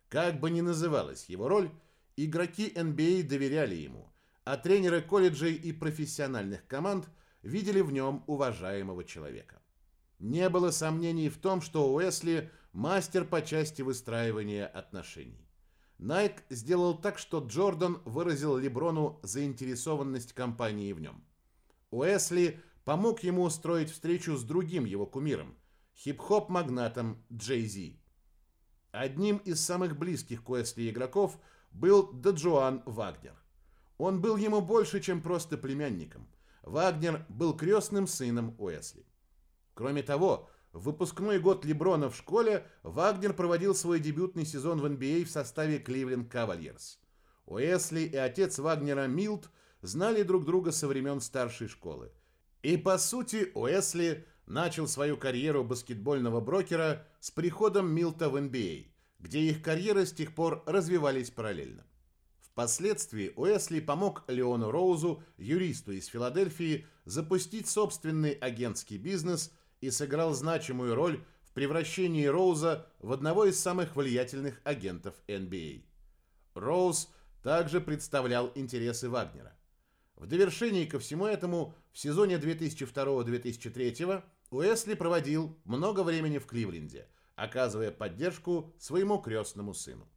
Как бы ни называлась его роль, игроки NBA доверяли ему – а тренеры колледжей и профессиональных команд видели в нем уважаемого человека. Не было сомнений в том, что Уэсли – мастер по части выстраивания отношений. Найк сделал так, что Джордан выразил Леброну заинтересованность компании в нем. Уэсли помог ему устроить встречу с другим его кумиром – хип-хоп-магнатом Джей Зи. Одним из самых близких к Уэсли игроков был Даджуан Вагнер. Он был ему больше, чем просто племянником. Вагнер был крестным сыном Уэсли. Кроме того, в выпускной год Леброна в школе Вагнер проводил свой дебютный сезон в NBA в составе Кливленд Кавальерс. Уэсли и отец Вагнера Милт знали друг друга со времен старшей школы. И по сути Уэсли начал свою карьеру баскетбольного брокера с приходом Милта в NBA, где их карьеры с тех пор развивались параллельно. Впоследствии Уэсли помог Леону Роузу, юристу из Филадельфии, запустить собственный агентский бизнес и сыграл значимую роль в превращении Роуза в одного из самых влиятельных агентов NBA. Роуз также представлял интересы Вагнера. В довершении ко всему этому в сезоне 2002-2003 Уэсли проводил много времени в Кливленде, оказывая поддержку своему крестному сыну.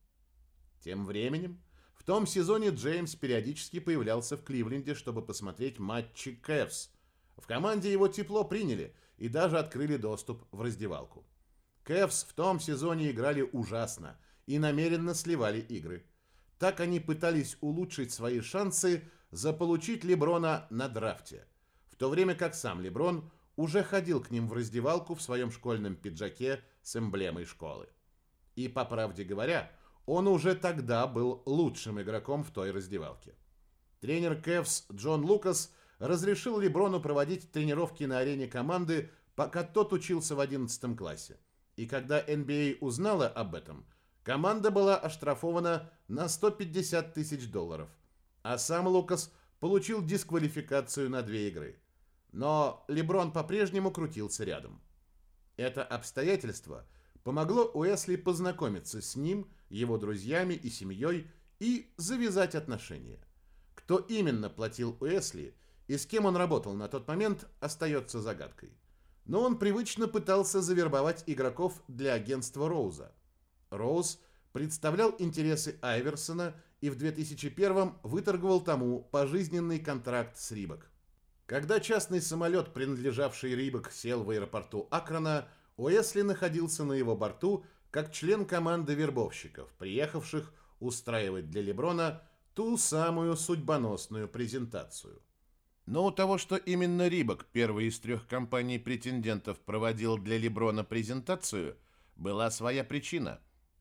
Тем временем том сезоне Джеймс периодически появлялся в Кливленде, чтобы посмотреть матчи Кэвс. В команде его тепло приняли и даже открыли доступ в раздевалку. Кэвс в том сезоне играли ужасно и намеренно сливали игры. Так они пытались улучшить свои шансы заполучить Леброна на драфте, в то время как сам Леброн уже ходил к ним в раздевалку в своем школьном пиджаке с эмблемой школы. И, по правде говоря, он уже тогда был лучшим игроком в той раздевалке. Тренер Кевс Джон Лукас разрешил Леброну проводить тренировки на арене команды, пока тот учился в 11 классе. И когда NBA а узнала об этом, команда была оштрафована на 150 тысяч долларов, а сам Лукас получил дисквалификацию на две игры. Но Леброн по-прежнему крутился рядом. Это обстоятельство помогло Уэсли познакомиться с ним его друзьями и семьей и завязать отношения. Кто именно платил Уэсли и с кем он работал на тот момент, остается загадкой. Но он привычно пытался завербовать игроков для агентства Роуза. Роуз представлял интересы Айверсона и в 2001 выторговал тому пожизненный контракт с Рибок. Когда частный самолет, принадлежавший Рибок, сел в аэропорту Акрона, Уэсли находился на его борту – как член команды вербовщиков, приехавших устраивать для Леброна ту самую судьбоносную презентацию. Но у того, что именно Рибок, первый из трех компаний-претендентов, проводил для Леброна презентацию, была своя причина.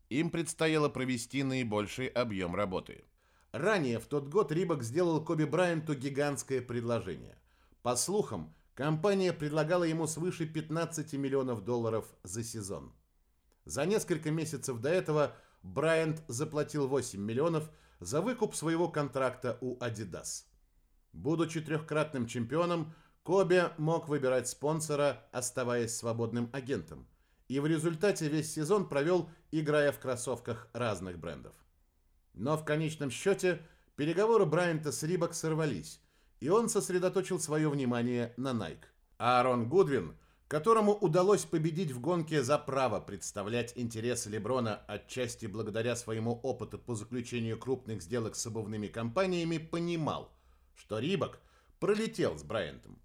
Им предстояло провести наибольший объем работы. Ранее в тот год Рибок сделал Коби Брайанту гигантское предложение. По слухам, компания предлагала ему свыше 15 миллионов долларов за сезон. За несколько месяцев до этого Брайант заплатил 8 миллионов за выкуп своего контракта у Adidas. Будучи трехкратным чемпионом, Коби мог выбирать спонсора, оставаясь свободным агентом. И в результате весь сезон провел, играя в кроссовках разных брендов. Но в конечном счете переговоры Брайанта с Рибок сорвались, и он сосредоточил свое внимание на Nike. Аарон Гудвин – которому удалось победить в гонке за право представлять интересы Леброна отчасти благодаря своему опыту по заключению крупных сделок с обувными компаниями, понимал, что Рибок пролетел с Брайантом,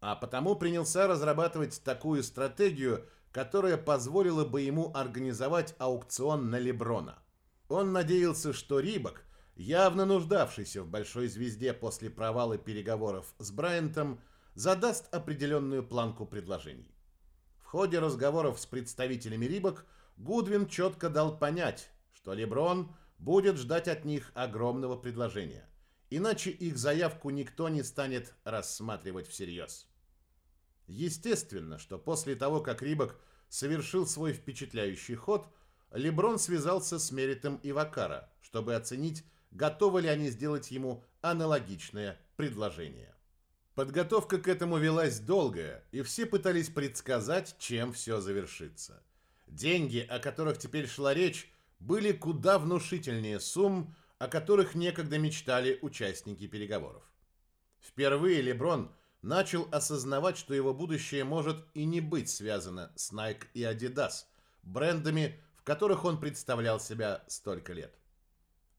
а потому принялся разрабатывать такую стратегию, которая позволила бы ему организовать аукцион на Леброна. Он надеялся, что Рибок, явно нуждавшийся в большой звезде после провала переговоров с Брайантом, задаст определенную планку предложений. В ходе разговоров с представителями Рибок Гудвин четко дал понять, что Леброн будет ждать от них огромного предложения, иначе их заявку никто не станет рассматривать всерьез. Естественно, что после того, как Рибок совершил свой впечатляющий ход, Леброн связался с Меритом Ивакара, чтобы оценить, готовы ли они сделать ему аналогичное предложение. Подготовка к этому велась долгая, и все пытались предсказать, чем все завершится. Деньги, о которых теперь шла речь, были куда внушительнее сумм, о которых некогда мечтали участники переговоров. Впервые Леброн начал осознавать, что его будущее может и не быть связано с Nike и Adidas, брендами, в которых он представлял себя столько лет.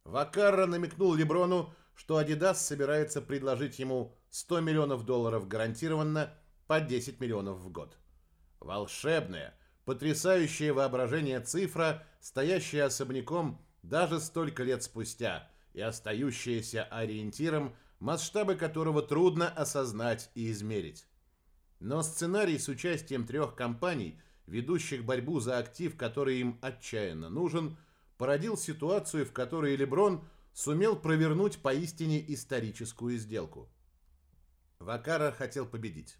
Вакарра намекнул Леброну, что Adidas собирается предложить ему 100 миллионов долларов гарантированно по 10 миллионов в год. Волшебная, потрясающее воображение цифра, стоящая особняком даже столько лет спустя и остающаяся ориентиром, масштабы которого трудно осознать и измерить. Но сценарий с участием трех компаний, ведущих борьбу за актив, который им отчаянно нужен, породил ситуацию, в которой Леброн сумел провернуть поистине историческую сделку. Вакара хотел победить.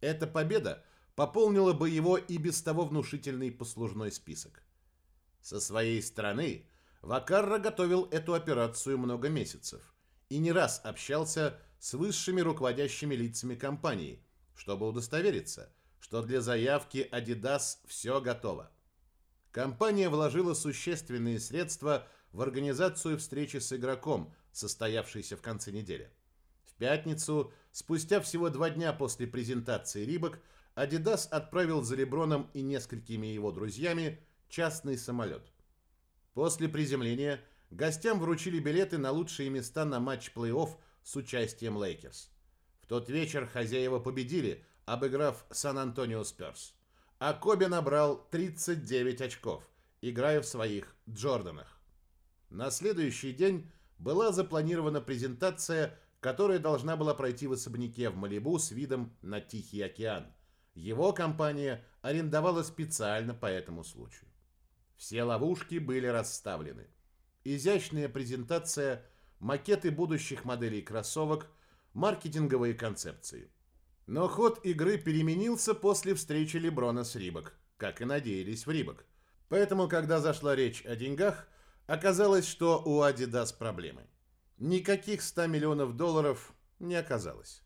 Эта победа пополнила бы его и без того внушительный послужной список. Со своей стороны Вакарра готовил эту операцию много месяцев и не раз общался с высшими руководящими лицами компании, чтобы удостовериться, что для заявки Adidas все готово. Компания вложила существенные средства в организацию встречи с игроком, состоявшейся в конце недели. В пятницу, спустя всего два дня после презентации Reebok, Adidas отправил за Леброном и несколькими его друзьями частный самолет. После приземления гостям вручили билеты на лучшие места на матч плей-офф с участием Лейкерс. В тот вечер хозяева победили, обыграв Сан-Антонио Сперс. А Коби набрал 39 очков, играя в своих Джорданах. На следующий день была запланирована презентация, которая должна была пройти в особняке в Малибу с видом на Тихий океан. Его компания арендовала специально по этому случаю. Все ловушки были расставлены. Изящная презентация, макеты будущих моделей кроссовок, маркетинговые концепции. Но ход игры переменился после встречи Леброна с Рибок, как и надеялись в Рибок. Поэтому, когда зашла речь о деньгах, оказалось, что у Adidas проблемы. Никаких 100 миллионов долларов не оказалось.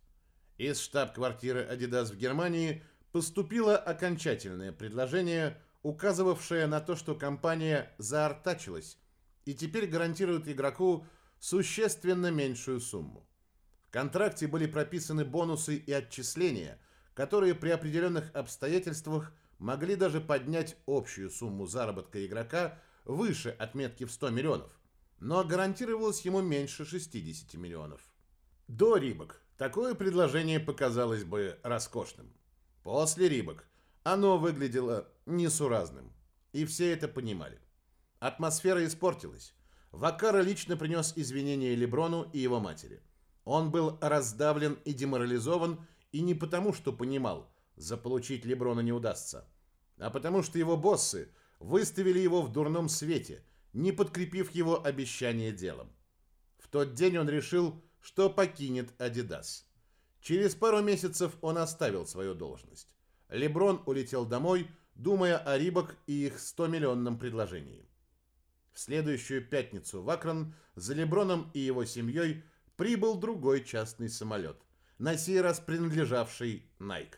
Из штаб-квартиры Adidas в Германии поступило окончательное предложение – указывавшая на то, что компания заортачилась и теперь гарантирует игроку существенно меньшую сумму. Контракте были прописаны бонусы и отчисления, которые при определенных обстоятельствах могли даже поднять общую сумму заработка игрока выше отметки в 100 миллионов, но гарантировалось ему меньше 60 миллионов. До Рибок такое предложение показалось бы роскошным. После Рибок оно выглядело несуразным. И все это понимали. Атмосфера испортилась. Вакара лично принес извинения Леброну и его матери. Он был раздавлен и деморализован, и не потому, что понимал, заполучить Леброна не удастся, а потому что его боссы выставили его в дурном свете, не подкрепив его обещание делом. В тот день он решил, что покинет Адидас. Через пару месяцев он оставил свою должность. Леброн улетел домой, думая о Рибок и их 100-миллионном предложении. В следующую пятницу в Акрон за Леброном и его семьей прибыл другой частный самолет, на сей раз принадлежавший Nike.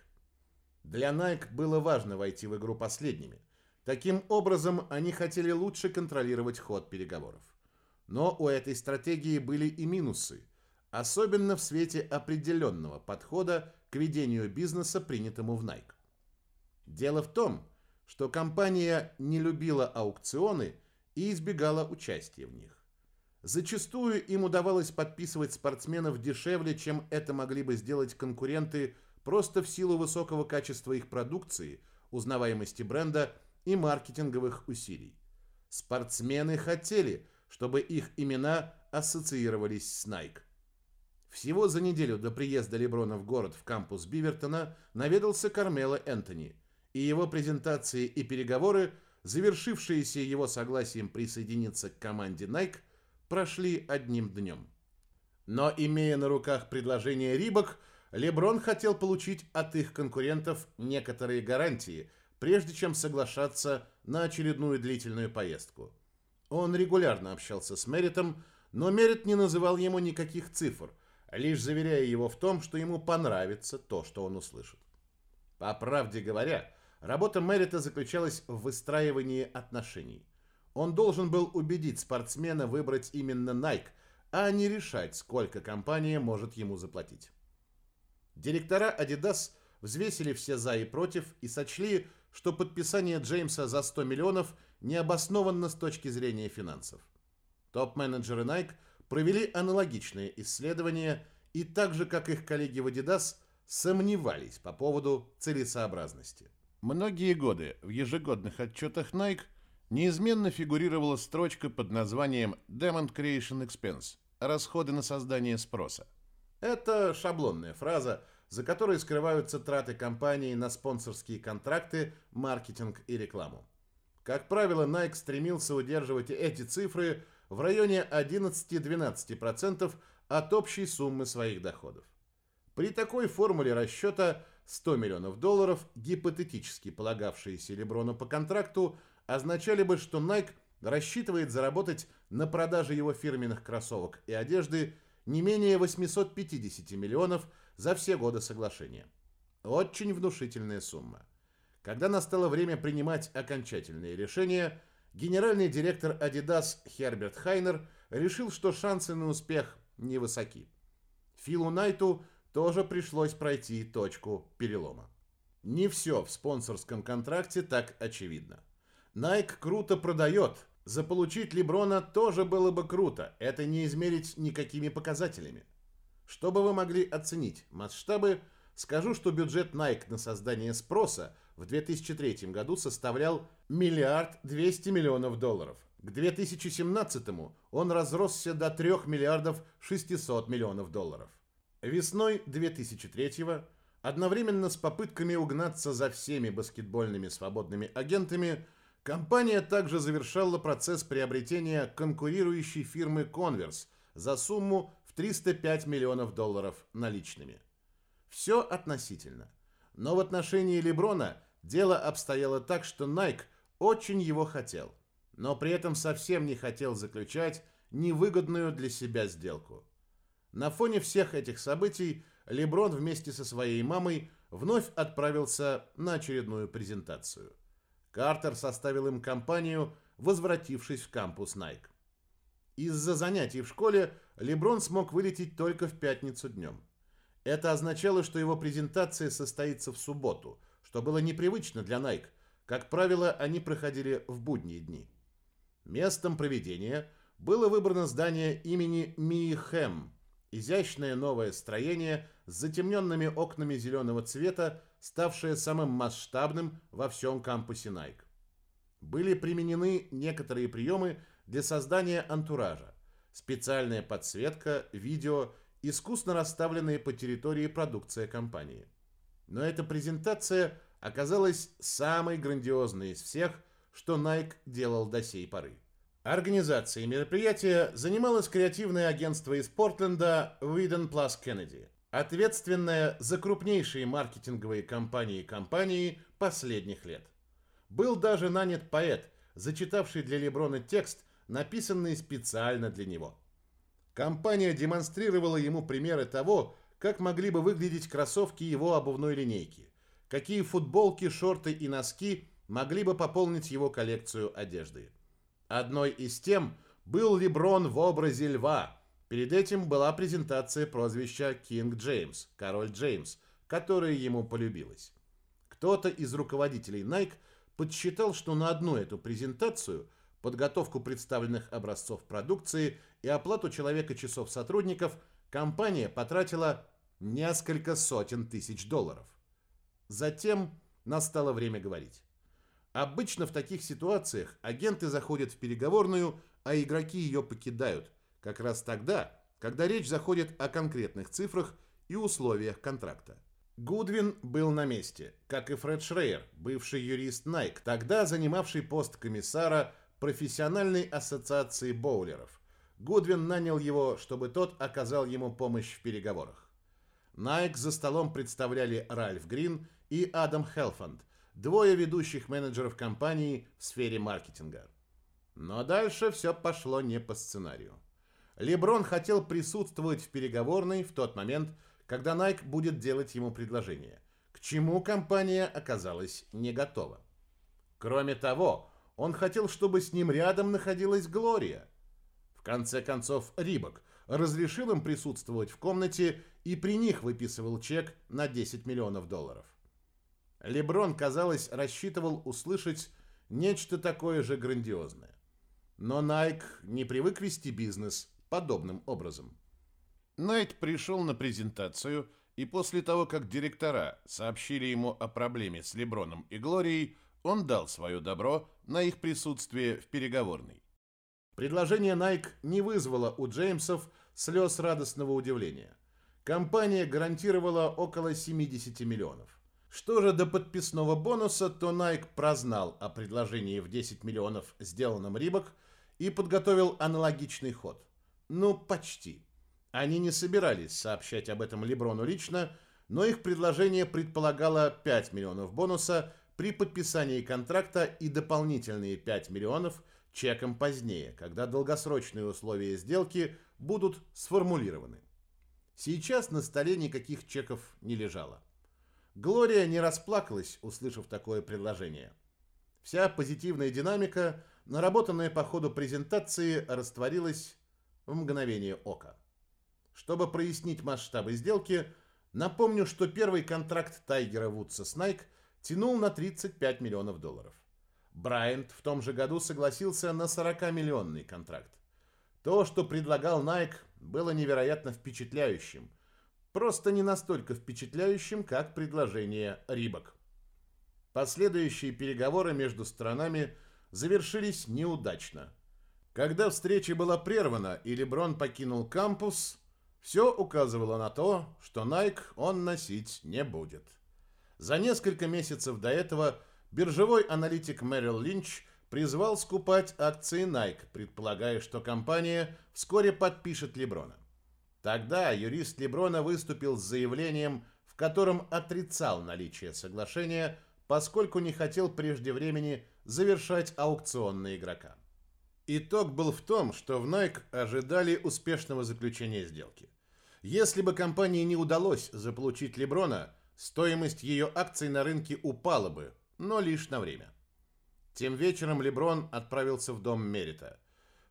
Для Nike было важно войти в игру последними. Таким образом, они хотели лучше контролировать ход переговоров. Но у этой стратегии были и минусы, особенно в свете определенного подхода к ведению бизнеса, принятому в Nike. Дело в том, что компания не любила аукционы и избегала участия в них. Зачастую им удавалось подписывать спортсменов дешевле, чем это могли бы сделать конкуренты просто в силу высокого качества их продукции, узнаваемости бренда и маркетинговых усилий. Спортсмены хотели, чтобы их имена ассоциировались с Nike. Всего за неделю до приезда Леброна в город в кампус Бивертона наведался Кармело Энтони – и его презентации и переговоры, завершившиеся его согласием присоединиться к команде Nike, прошли одним днем. Но имея на руках предложение Рибок, Леброн хотел получить от их конкурентов некоторые гарантии, прежде чем соглашаться на очередную длительную поездку. Он регулярно общался с Меритом, но Мерит не называл ему никаких цифр, лишь заверяя его в том, что ему понравится то, что он услышит. По правде говоря, Работа Мэрита заключалась в выстраивании отношений. Он должен был убедить спортсмена выбрать именно Nike, а не решать, сколько компания может ему заплатить. Директора Adidas взвесили все «за» и «против» и сочли, что подписание Джеймса за 100 миллионов не обоснованно с точки зрения финансов. Топ-менеджеры Nike провели аналогичные исследования и так же, как их коллеги в Adidas, сомневались по поводу целесообразности. Многие годы в ежегодных отчетах Nike неизменно фигурировала строчка под названием Demand Creation Expense – расходы на создание спроса. Это шаблонная фраза, за которой скрываются траты компании на спонсорские контракты, маркетинг и рекламу. Как правило, Nike стремился удерживать эти цифры в районе 11-12% от общей суммы своих доходов. При такой формуле расчета 100 миллионов долларов, гипотетически полагавшиеся Леброну по контракту, означали бы, что Nike рассчитывает заработать на продаже его фирменных кроссовок и одежды не менее 850 миллионов за все годы соглашения. Очень внушительная сумма. Когда настало время принимать окончательные решения, генеральный директор Adidas Херберт Хайнер решил, что шансы на успех невысоки. Филу Найту тоже пришлось пройти точку перелома. Не все в спонсорском контракте так очевидно. Nike круто продает. Заполучить Леброна тоже было бы круто. Это не измерить никакими показателями. Чтобы вы могли оценить масштабы, скажу, что бюджет Nike на создание спроса в 2003 году составлял миллиард 200 миллионов долларов. К 2017 он разросся до 3 миллиардов 600 миллионов долларов. Весной 2003 одновременно с попытками угнаться за всеми баскетбольными свободными агентами, компания также завершала процесс приобретения конкурирующей фирмы Converse за сумму в 305 миллионов долларов наличными. Все относительно. Но в отношении Леброна дело обстояло так, что Nike очень его хотел но при этом совсем не хотел заключать невыгодную для себя сделку. На фоне всех этих событий Леброн вместе со своей мамой вновь отправился на очередную презентацию. Картер составил им компанию, возвратившись в кампус Nike. Из-за занятий в школе Леброн смог вылететь только в пятницу днем. Это означало, что его презентация состоится в субботу, что было непривычно для Nike. Как правило, они проходили в будние дни. Местом проведения было выбрано здание имени Мии Хэм, изящное новое строение с затемненными окнами зеленого цвета, ставшее самым масштабным во всем кампусе Nike. Были применены некоторые приемы для создания антуража, специальная подсветка, видео, искусно расставленные по территории продукция компании. Но эта презентация оказалась самой грандиозной из всех – что Nike делал до сей поры. Организацией мероприятия занималось креативное агентство из Портленда Whedon Plus Kennedy, ответственное за крупнейшие маркетинговые кампании компании последних лет. Был даже нанят поэт, зачитавший для Леброна текст, написанный специально для него. Компания демонстрировала ему примеры того, как могли бы выглядеть кроссовки его обувной линейки, какие футболки, шорты и носки могли бы пополнить его коллекцию одежды. Одной из тем был Леброн в образе льва. Перед этим была презентация прозвища Кинг Джеймс, король Джеймс, которая ему полюбилась. Кто-то из руководителей Nike подсчитал, что на одну эту презентацию, подготовку представленных образцов продукции и оплату человека часов сотрудников, компания потратила несколько сотен тысяч долларов. Затем настало время говорить. Обычно в таких ситуациях агенты заходят в переговорную, а игроки ее покидают, как раз тогда, когда речь заходит о конкретных цифрах и условиях контракта. Гудвин был на месте, как и Фред Шрейер, бывший юрист Nike, тогда занимавший пост комиссара профессиональной ассоциации боулеров. Гудвин нанял его, чтобы тот оказал ему помощь в переговорах. Nike за столом представляли Ральф Грин и Адам Хелфанд, двое ведущих менеджеров компании в сфере маркетинга. Но дальше все пошло не по сценарию. Леброн хотел присутствовать в переговорной в тот момент, когда Nike будет делать ему предложение, к чему компания оказалась не готова. Кроме того, он хотел, чтобы с ним рядом находилась Глория. В конце концов, Рибок разрешил им присутствовать в комнате и при них выписывал чек на 10 миллионов долларов. Леброн, казалось, рассчитывал услышать нечто такое же грандиозное. Но Найк не привык вести бизнес подобным образом. Найт пришел на презентацию, и после того, как директора сообщили ему о проблеме с Леброном и Глорией, он дал свое добро на их присутствие в переговорной. Предложение Nike не вызвало у Джеймсов слез радостного удивления. Компания гарантировала около 70 миллионов. Что же до подписного бонуса, то Nike прознал о предложении в 10 миллионов, сделанном Рибок, и подготовил аналогичный ход. Ну, почти. Они не собирались сообщать об этом Леброну лично, но их предложение предполагало 5 миллионов бонуса при подписании контракта и дополнительные 5 миллионов чеком позднее, когда долгосрочные условия сделки будут сформулированы. Сейчас на столе никаких чеков не лежало. Глория не расплакалась, услышав такое предложение. Вся позитивная динамика, наработанная по ходу презентации, растворилась в мгновение ока. Чтобы прояснить масштабы сделки, напомню, что первый контракт Тайгера Вудса с Nike тянул на 35 миллионов долларов. Брайант в том же году согласился на 40-миллионный контракт. То, что предлагал Nike, было невероятно впечатляющим. Просто не настолько впечатляющим, как предложение Рибок. Последующие переговоры между сторонами завершились неудачно. Когда встреча была прервана и Леброн покинул кампус, все указывало на то, что Nike он носить не будет. За несколько месяцев до этого биржевой аналитик Мэрил Линч призвал скупать акции Nike, предполагая, что компания вскоре подпишет Леброна. Тогда юрист Леброна выступил с заявлением, в котором отрицал наличие соглашения, поскольку не хотел прежде времени завершать аукцион на игрока. Итог был в том, что в Nike ожидали успешного заключения сделки. Если бы компании не удалось заполучить Леброна, стоимость ее акций на рынке упала бы, но лишь на время. Тем вечером Леброн отправился в дом Мерита.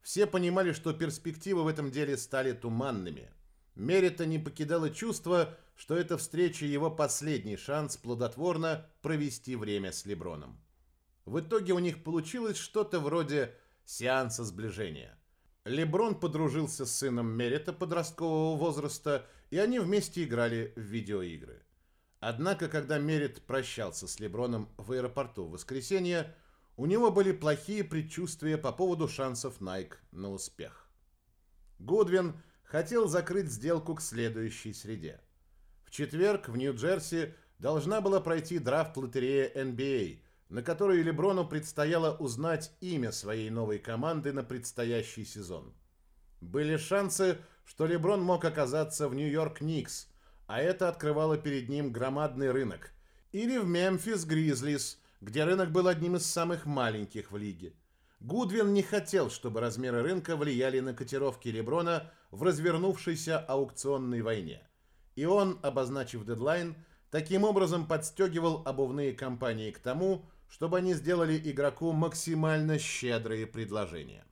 Все понимали, что перспективы в этом деле стали туманными. Мерита не покидало чувство, что эта встреча его последний шанс плодотворно провести время с Леброном. В итоге у них получилось что-то вроде сеанса сближения. Леброн подружился с сыном Мерита подросткового возраста, и они вместе играли в видеоигры. Однако, когда Мерит прощался с Леброном в аэропорту в воскресенье, у него были плохие предчувствия по поводу шансов Nike на успех. Гудвин хотел закрыть сделку к следующей среде. В четверг в Нью-Джерси должна была пройти драфт-лотерея NBA, на которой Леброну предстояло узнать имя своей новой команды на предстоящий сезон. Были шансы, что Леброн мог оказаться в Нью-Йорк Никс – а это открывало перед ним громадный рынок. Или в Мемфис Гризлис, где рынок был одним из самых маленьких в лиге. Гудвин не хотел, чтобы размеры рынка влияли на котировки Леброна в развернувшейся аукционной войне. И он, обозначив дедлайн, таким образом подстегивал обувные компании к тому, чтобы они сделали игроку максимально щедрые предложения.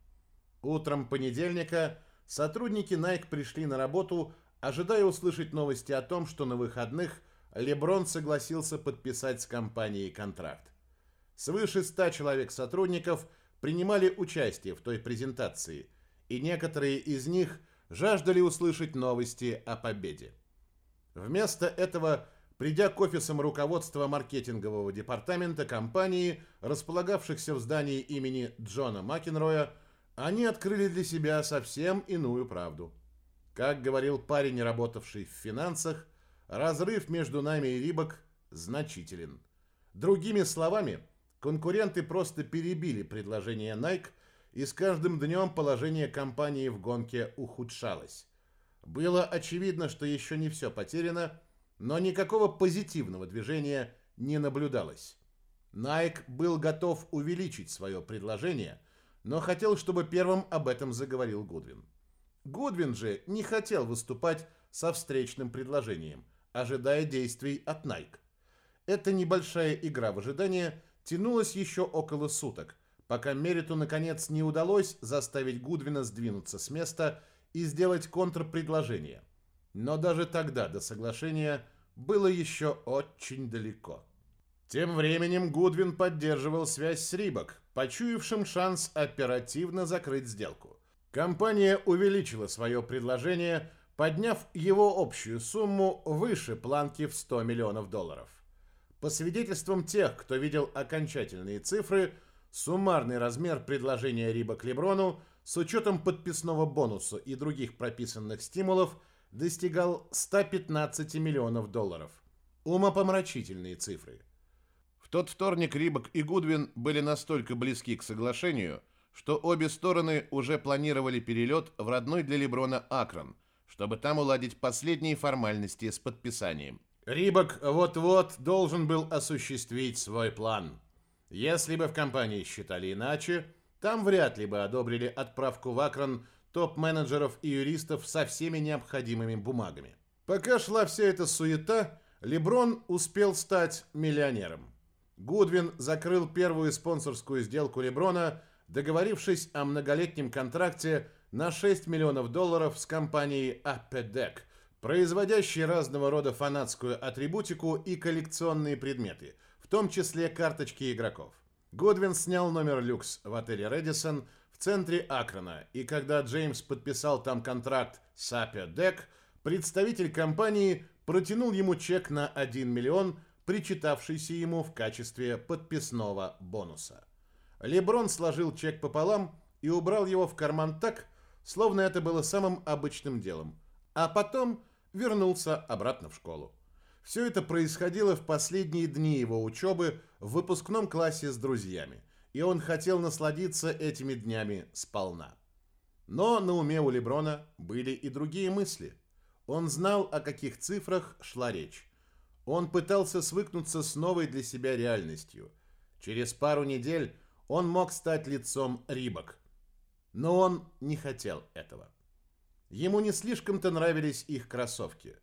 Утром понедельника сотрудники Nike пришли на работу ожидая услышать новости о том, что на выходных Леброн согласился подписать с компанией контракт. Свыше 100 человек сотрудников принимали участие в той презентации, и некоторые из них жаждали услышать новости о победе. Вместо этого, придя к офисам руководства маркетингового департамента компании, располагавшихся в здании имени Джона Макенроя, они открыли для себя совсем иную правду – как говорил парень, работавший в финансах, разрыв между нами и Рибок значителен. Другими словами, конкуренты просто перебили предложение Nike, и с каждым днем положение компании в гонке ухудшалось. Было очевидно, что еще не все потеряно, но никакого позитивного движения не наблюдалось. Nike был готов увеличить свое предложение, но хотел, чтобы первым об этом заговорил Гудвин. Гудвин же не хотел выступать со встречным предложением, ожидая действий от Nike. Эта небольшая игра в ожидание тянулась еще около суток, пока Мериту наконец не удалось заставить Гудвина сдвинуться с места и сделать контрпредложение. Но даже тогда до соглашения было еще очень далеко. Тем временем Гудвин поддерживал связь с Рибок, почуявшим шанс оперативно закрыть сделку. Компания увеличила свое предложение, подняв его общую сумму выше планки в 100 миллионов долларов. По свидетельствам тех, кто видел окончательные цифры, суммарный размер предложения Риба к Леброну с учетом подписного бонуса и других прописанных стимулов достигал 115 миллионов долларов. Умопомрачительные цифры. В тот вторник Рибок и Гудвин были настолько близки к соглашению – что обе стороны уже планировали перелет в родной для Леброна Акрон, чтобы там уладить последние формальности с подписанием. Рибок вот-вот должен был осуществить свой план. Если бы в компании считали иначе, там вряд ли бы одобрили отправку в Акрон топ-менеджеров и юристов со всеми необходимыми бумагами. Пока шла вся эта суета, Леброн успел стать миллионером. Гудвин закрыл первую спонсорскую сделку Леброна, договорившись о многолетнем контракте на 6 миллионов долларов с компанией Appedec, производящей разного рода фанатскую атрибутику и коллекционные предметы, в том числе карточки игроков. Гудвин снял номер люкс в отеле «Редисон» в центре Акрона, и когда Джеймс подписал там контракт с Appedec, представитель компании протянул ему чек на 1 миллион, причитавшийся ему в качестве подписного бонуса. Леброн сложил чек пополам и убрал его в карман так, словно это было самым обычным делом, а потом вернулся обратно в школу. Все это происходило в последние дни его учебы в выпускном классе с друзьями, и он хотел насладиться этими днями сполна. Но на уме у Леброна были и другие мысли – он знал, о каких цифрах шла речь. Он пытался свыкнуться с новой для себя реальностью. Через пару недель он мог стать лицом Рибок. Но он не хотел этого. Ему не слишком-то нравились их кроссовки.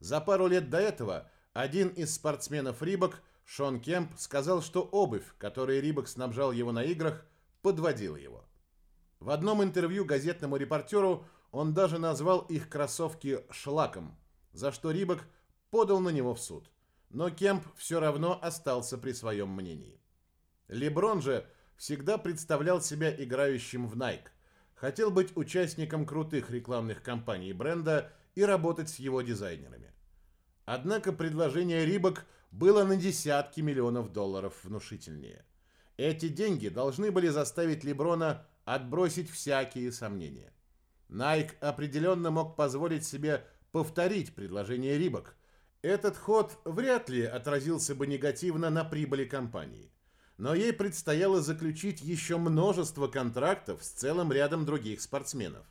За пару лет до этого один из спортсменов Рибок, Шон Кемп, сказал, что обувь, которой Рибок снабжал его на играх, подводила его. В одном интервью газетному репортеру он даже назвал их кроссовки шлаком, за что Рибок подал на него в суд. Но Кемп все равно остался при своем мнении. Леброн же всегда представлял себя играющим в Nike. Хотел быть участником крутых рекламных кампаний бренда и работать с его дизайнерами. Однако предложение Рибок было на десятки миллионов долларов внушительнее. Эти деньги должны были заставить Леброна отбросить всякие сомнения. Найк определенно мог позволить себе повторить предложение Рибок. Этот ход вряд ли отразился бы негативно на прибыли компании. Но ей предстояло заключить еще множество контрактов с целым рядом других спортсменов.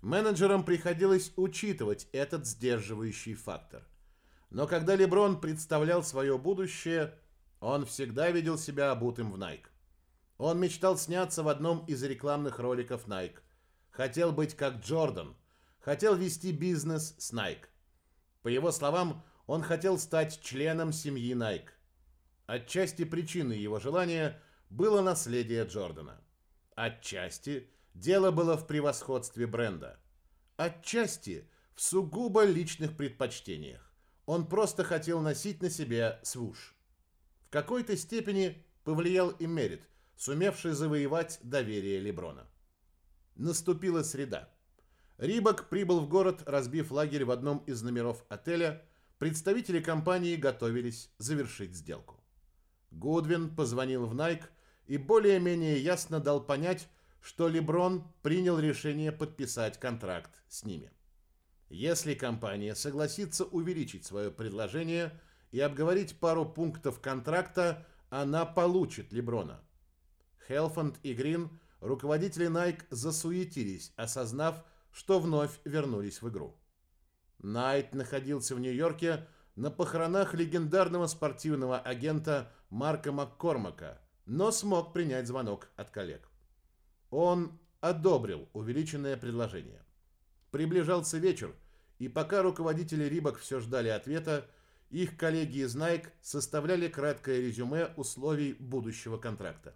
Менеджерам приходилось учитывать этот сдерживающий фактор. Но когда Леброн представлял свое будущее, он всегда видел себя обутым в Nike. Он мечтал сняться в одном из рекламных роликов Nike. Хотел быть как Джордан. Хотел вести бизнес с Nike. По его словам, он хотел стать членом семьи Nike. Отчасти причиной его желания было наследие Джордана. Отчасти дело было в превосходстве бренда. Отчасти в сугубо личных предпочтениях. Он просто хотел носить на себе свуш. В какой-то степени повлиял и Мерит, сумевший завоевать доверие Леброна. Наступила среда. Рибок прибыл в город, разбив лагерь в одном из номеров отеля. Представители компании готовились завершить сделку. Гудвин позвонил в Nike и более-менее ясно дал понять, что Леброн принял решение подписать контракт с ними. Если компания согласится увеличить свое предложение и обговорить пару пунктов контракта, она получит Леброна. Хелфанд и Грин – руководители Nike засуетились, осознав, что вновь вернулись в игру. Найт находился в Нью-Йорке на похоронах легендарного спортивного агента Марка Маккормака, но смог принять звонок от коллег. Он одобрил увеличенное предложение. Приближался вечер, и пока руководители Рибок все ждали ответа, их коллеги из Nike составляли краткое резюме условий будущего контракта.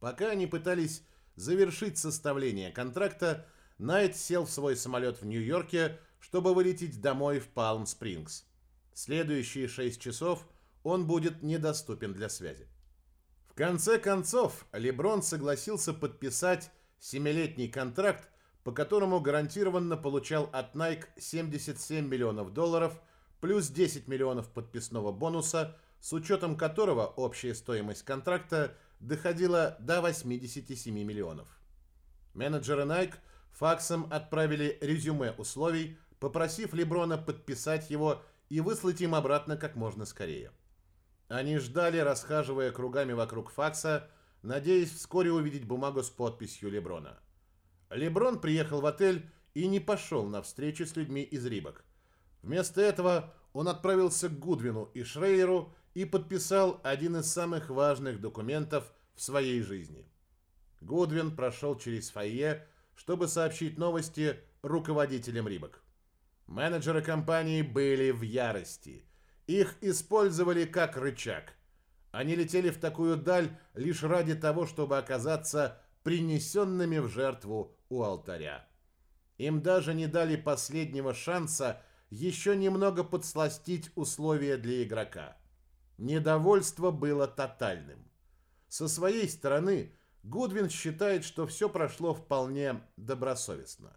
Пока они пытались завершить составление контракта, Найт сел в свой самолет в Нью-Йорке, чтобы вылететь домой в Палм-Спрингс. Следующие шесть часов он будет недоступен для связи. В конце концов, Леброн согласился подписать семилетний контракт, по которому гарантированно получал от Nike 77 миллионов долларов плюс 10 миллионов подписного бонуса, с учетом которого общая стоимость контракта – доходило до 87 миллионов. Менеджеры Nike факсом отправили резюме условий, попросив Леброна подписать его и выслать им обратно как можно скорее. Они ждали, расхаживая кругами вокруг факса, надеясь вскоре увидеть бумагу с подписью Леброна. Леброн приехал в отель и не пошел на встречу с людьми из Рибок. Вместо этого он отправился к Гудвину и Шрейеру и подписал один из самых важных документов в своей жизни. Гудвин прошел через фойе, чтобы сообщить новости руководителям Рибок. Менеджеры компании были в ярости. Их использовали как рычаг. Они летели в такую даль лишь ради того, чтобы оказаться принесенными в жертву у алтаря. Им даже не дали последнего шанса еще немного подсластить условия для игрока. Недовольство было тотальным. Со своей стороны Гудвин считает, что все прошло вполне добросовестно.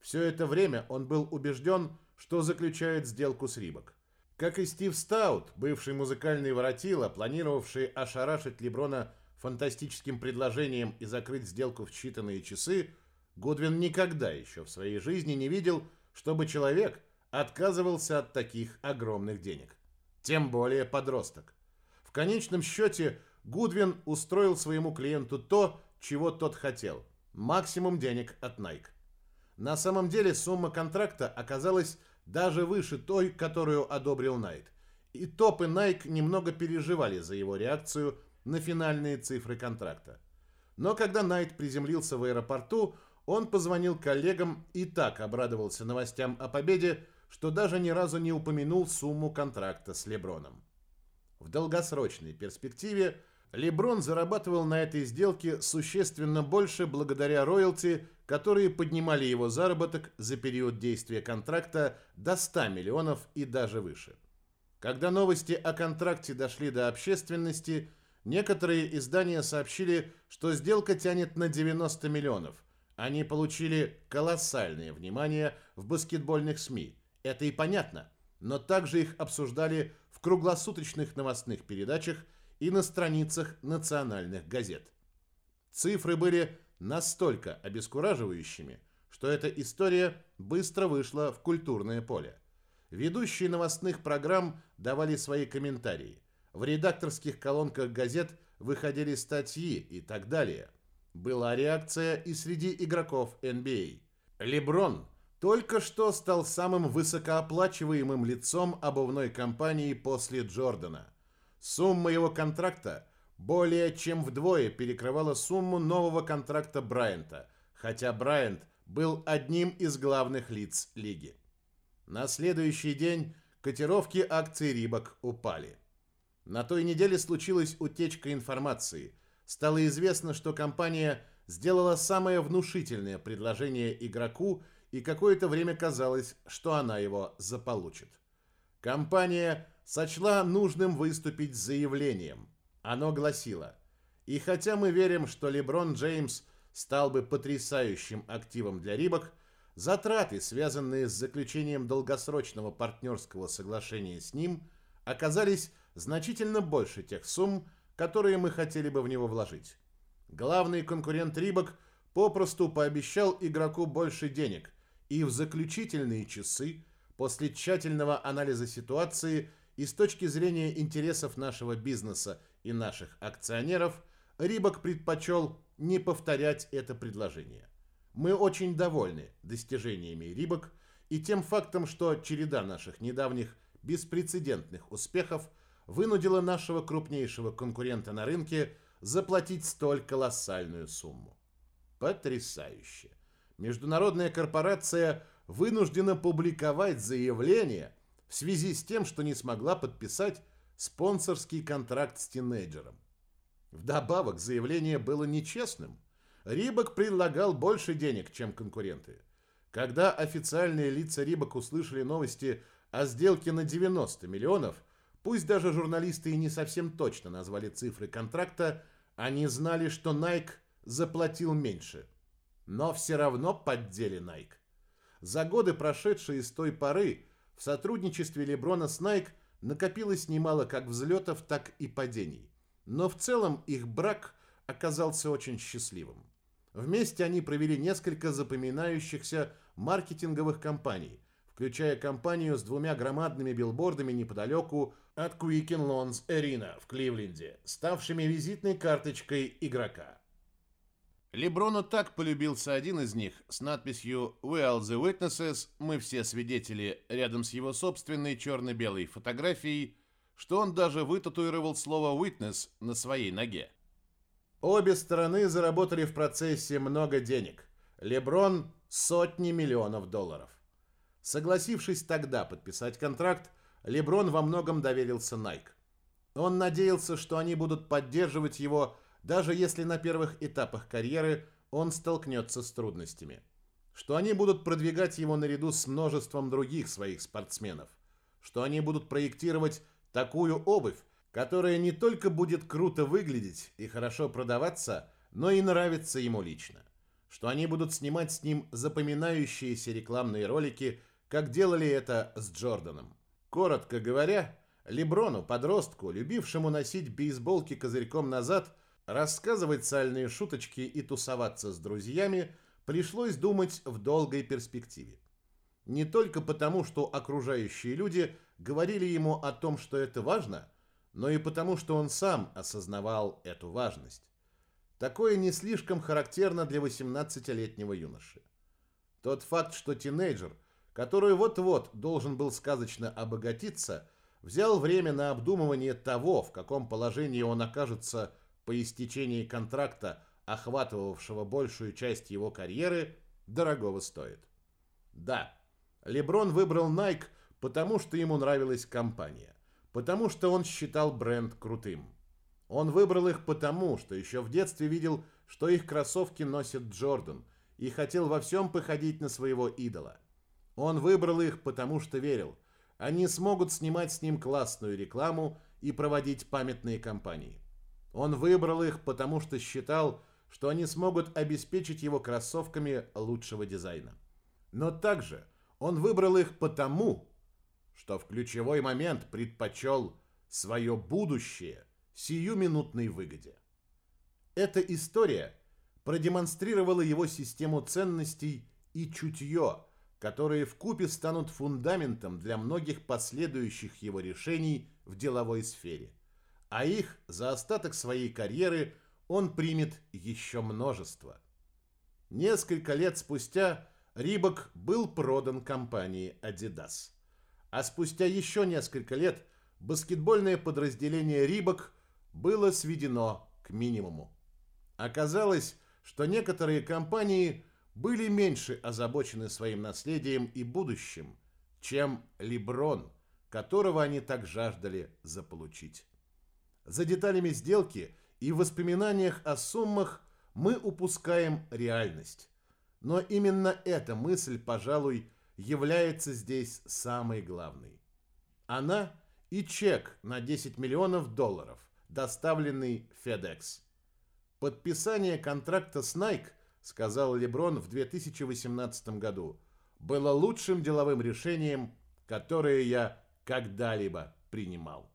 Все это время он был убежден, что заключает сделку с Рибок. Как и Стив Стаут, бывший музыкальный воротило, планировавший ошарашить Леброна фантастическим предложением и закрыть сделку в считанные часы, Гудвин никогда еще в своей жизни не видел, чтобы человек отказывался от таких огромных денег. Тем более подросток. В конечном счете Гудвин устроил своему клиенту то, чего тот хотел – максимум денег от Nike. На самом деле сумма контракта оказалась даже выше той, которую одобрил Найт. И топы Nike немного переживали за его реакцию на финальные цифры контракта. Но когда Найт приземлился в аэропорту, он позвонил коллегам и так обрадовался новостям о победе, что даже ни разу не упомянул сумму контракта с Леброном. В долгосрочной перспективе Леброн зарабатывал на этой сделке существенно больше благодаря роялти, которые поднимали его заработок за период действия контракта до 100 миллионов и даже выше. Когда новости о контракте дошли до общественности, некоторые издания сообщили, что сделка тянет на 90 миллионов. Они получили колоссальное внимание в баскетбольных СМИ. Это и понятно, но также их обсуждали в круглосуточных новостных передачах – и на страницах национальных газет. Цифры были настолько обескураживающими, что эта история быстро вышла в культурное поле. Ведущие новостных программ давали свои комментарии. В редакторских колонках газет выходили статьи и так далее. Была реакция и среди игроков NBA. А. Леброн только что стал самым высокооплачиваемым лицом обувной компании после Джордана – Сумма его контракта более чем вдвое перекрывала сумму нового контракта Брайанта, хотя Брайант был одним из главных лиц лиги. На следующий день котировки акций Рибок упали. На той неделе случилась утечка информации. Стало известно, что компания сделала самое внушительное предложение игроку, и какое-то время казалось, что она его заполучит. Компания сочла нужным выступить с заявлением. Оно гласило, и хотя мы верим, что Леброн Джеймс стал бы потрясающим активом для Рибок, затраты, связанные с заключением долгосрочного партнерского соглашения с ним, оказались значительно больше тех сумм, которые мы хотели бы в него вложить. Главный конкурент Рибок попросту пообещал игроку больше денег, и в заключительные часы, после тщательного анализа ситуации, и с точки зрения интересов нашего бизнеса и наших акционеров, Рибок предпочел не повторять это предложение. Мы очень довольны достижениями Рибок и тем фактом, что череда наших недавних беспрецедентных успехов вынудила нашего крупнейшего конкурента на рынке заплатить столь колоссальную сумму. Потрясающе! Международная корпорация вынуждена публиковать заявление – в связи с тем, что не смогла подписать спонсорский контракт с тинейджером. Вдобавок, заявление было нечестным. Рибок предлагал больше денег, чем конкуренты. Когда официальные лица Рибок услышали новости о сделке на 90 миллионов, пусть даже журналисты и не совсем точно назвали цифры контракта, они знали, что Nike заплатил меньше. Но все равно поддели Nike. За годы, прошедшие с той поры, в сотрудничестве Леброна с Nike накопилось немало как взлетов, так и падений. Но в целом их брак оказался очень счастливым. Вместе они провели несколько запоминающихся маркетинговых кампаний, включая кампанию с двумя громадными билбордами неподалеку от Quicken Loans Arena в Кливленде, ставшими визитной карточкой игрока. Леброну так полюбился один из них с надписью «We are the witnesses», «Мы все свидетели» рядом с его собственной черно-белой фотографией, что он даже вытатуировал слово «witness» на своей ноге. Обе стороны заработали в процессе много денег. Леброн – сотни миллионов долларов. Согласившись тогда подписать контракт, Леброн во многом доверился Nike. Он надеялся, что они будут поддерживать его даже если на первых этапах карьеры он столкнется с трудностями. Что они будут продвигать его наряду с множеством других своих спортсменов. Что они будут проектировать такую обувь, которая не только будет круто выглядеть и хорошо продаваться, но и нравится ему лично. Что они будут снимать с ним запоминающиеся рекламные ролики, как делали это с Джорданом. Коротко говоря, Леброну, подростку, любившему носить бейсболки козырьком назад, Рассказывать сальные шуточки и тусоваться с друзьями пришлось думать в долгой перспективе. Не только потому, что окружающие люди говорили ему о том, что это важно, но и потому, что он сам осознавал эту важность. Такое не слишком характерно для 18-летнего юноши. Тот факт, что тинейджер, который вот-вот должен был сказочно обогатиться, взял время на обдумывание того, в каком положении он окажется по истечении контракта, охватывавшего большую часть его карьеры, дорогого стоит. Да, Леброн выбрал Nike, потому что ему нравилась компания, потому что он считал бренд крутым. Он выбрал их потому, что еще в детстве видел, что их кроссовки носит Джордан, и хотел во всем походить на своего идола. Он выбрал их, потому что верил, они смогут снимать с ним классную рекламу и проводить памятные кампании. Он выбрал их, потому что считал, что они смогут обеспечить его кроссовками лучшего дизайна. Но также он выбрал их потому, что в ключевой момент предпочел свое будущее сиюминутной выгоде. Эта история продемонстрировала его систему ценностей и чутье, которые в купе станут фундаментом для многих последующих его решений в деловой сфере а их за остаток своей карьеры он примет еще множество. Несколько лет спустя Рибок был продан компании Adidas. А спустя еще несколько лет баскетбольное подразделение Рибок было сведено к минимуму. Оказалось, что некоторые компании были меньше озабочены своим наследием и будущим, чем Леброн, которого они так жаждали заполучить. За деталями сделки и воспоминаниях о суммах мы упускаем реальность. Но именно эта мысль, пожалуй, является здесь самой главной. Она и чек на 10 миллионов долларов, доставленный FedEx. Подписание контракта с Nike, сказал Леброн в 2018 году, было лучшим деловым решением, которое я когда-либо принимал.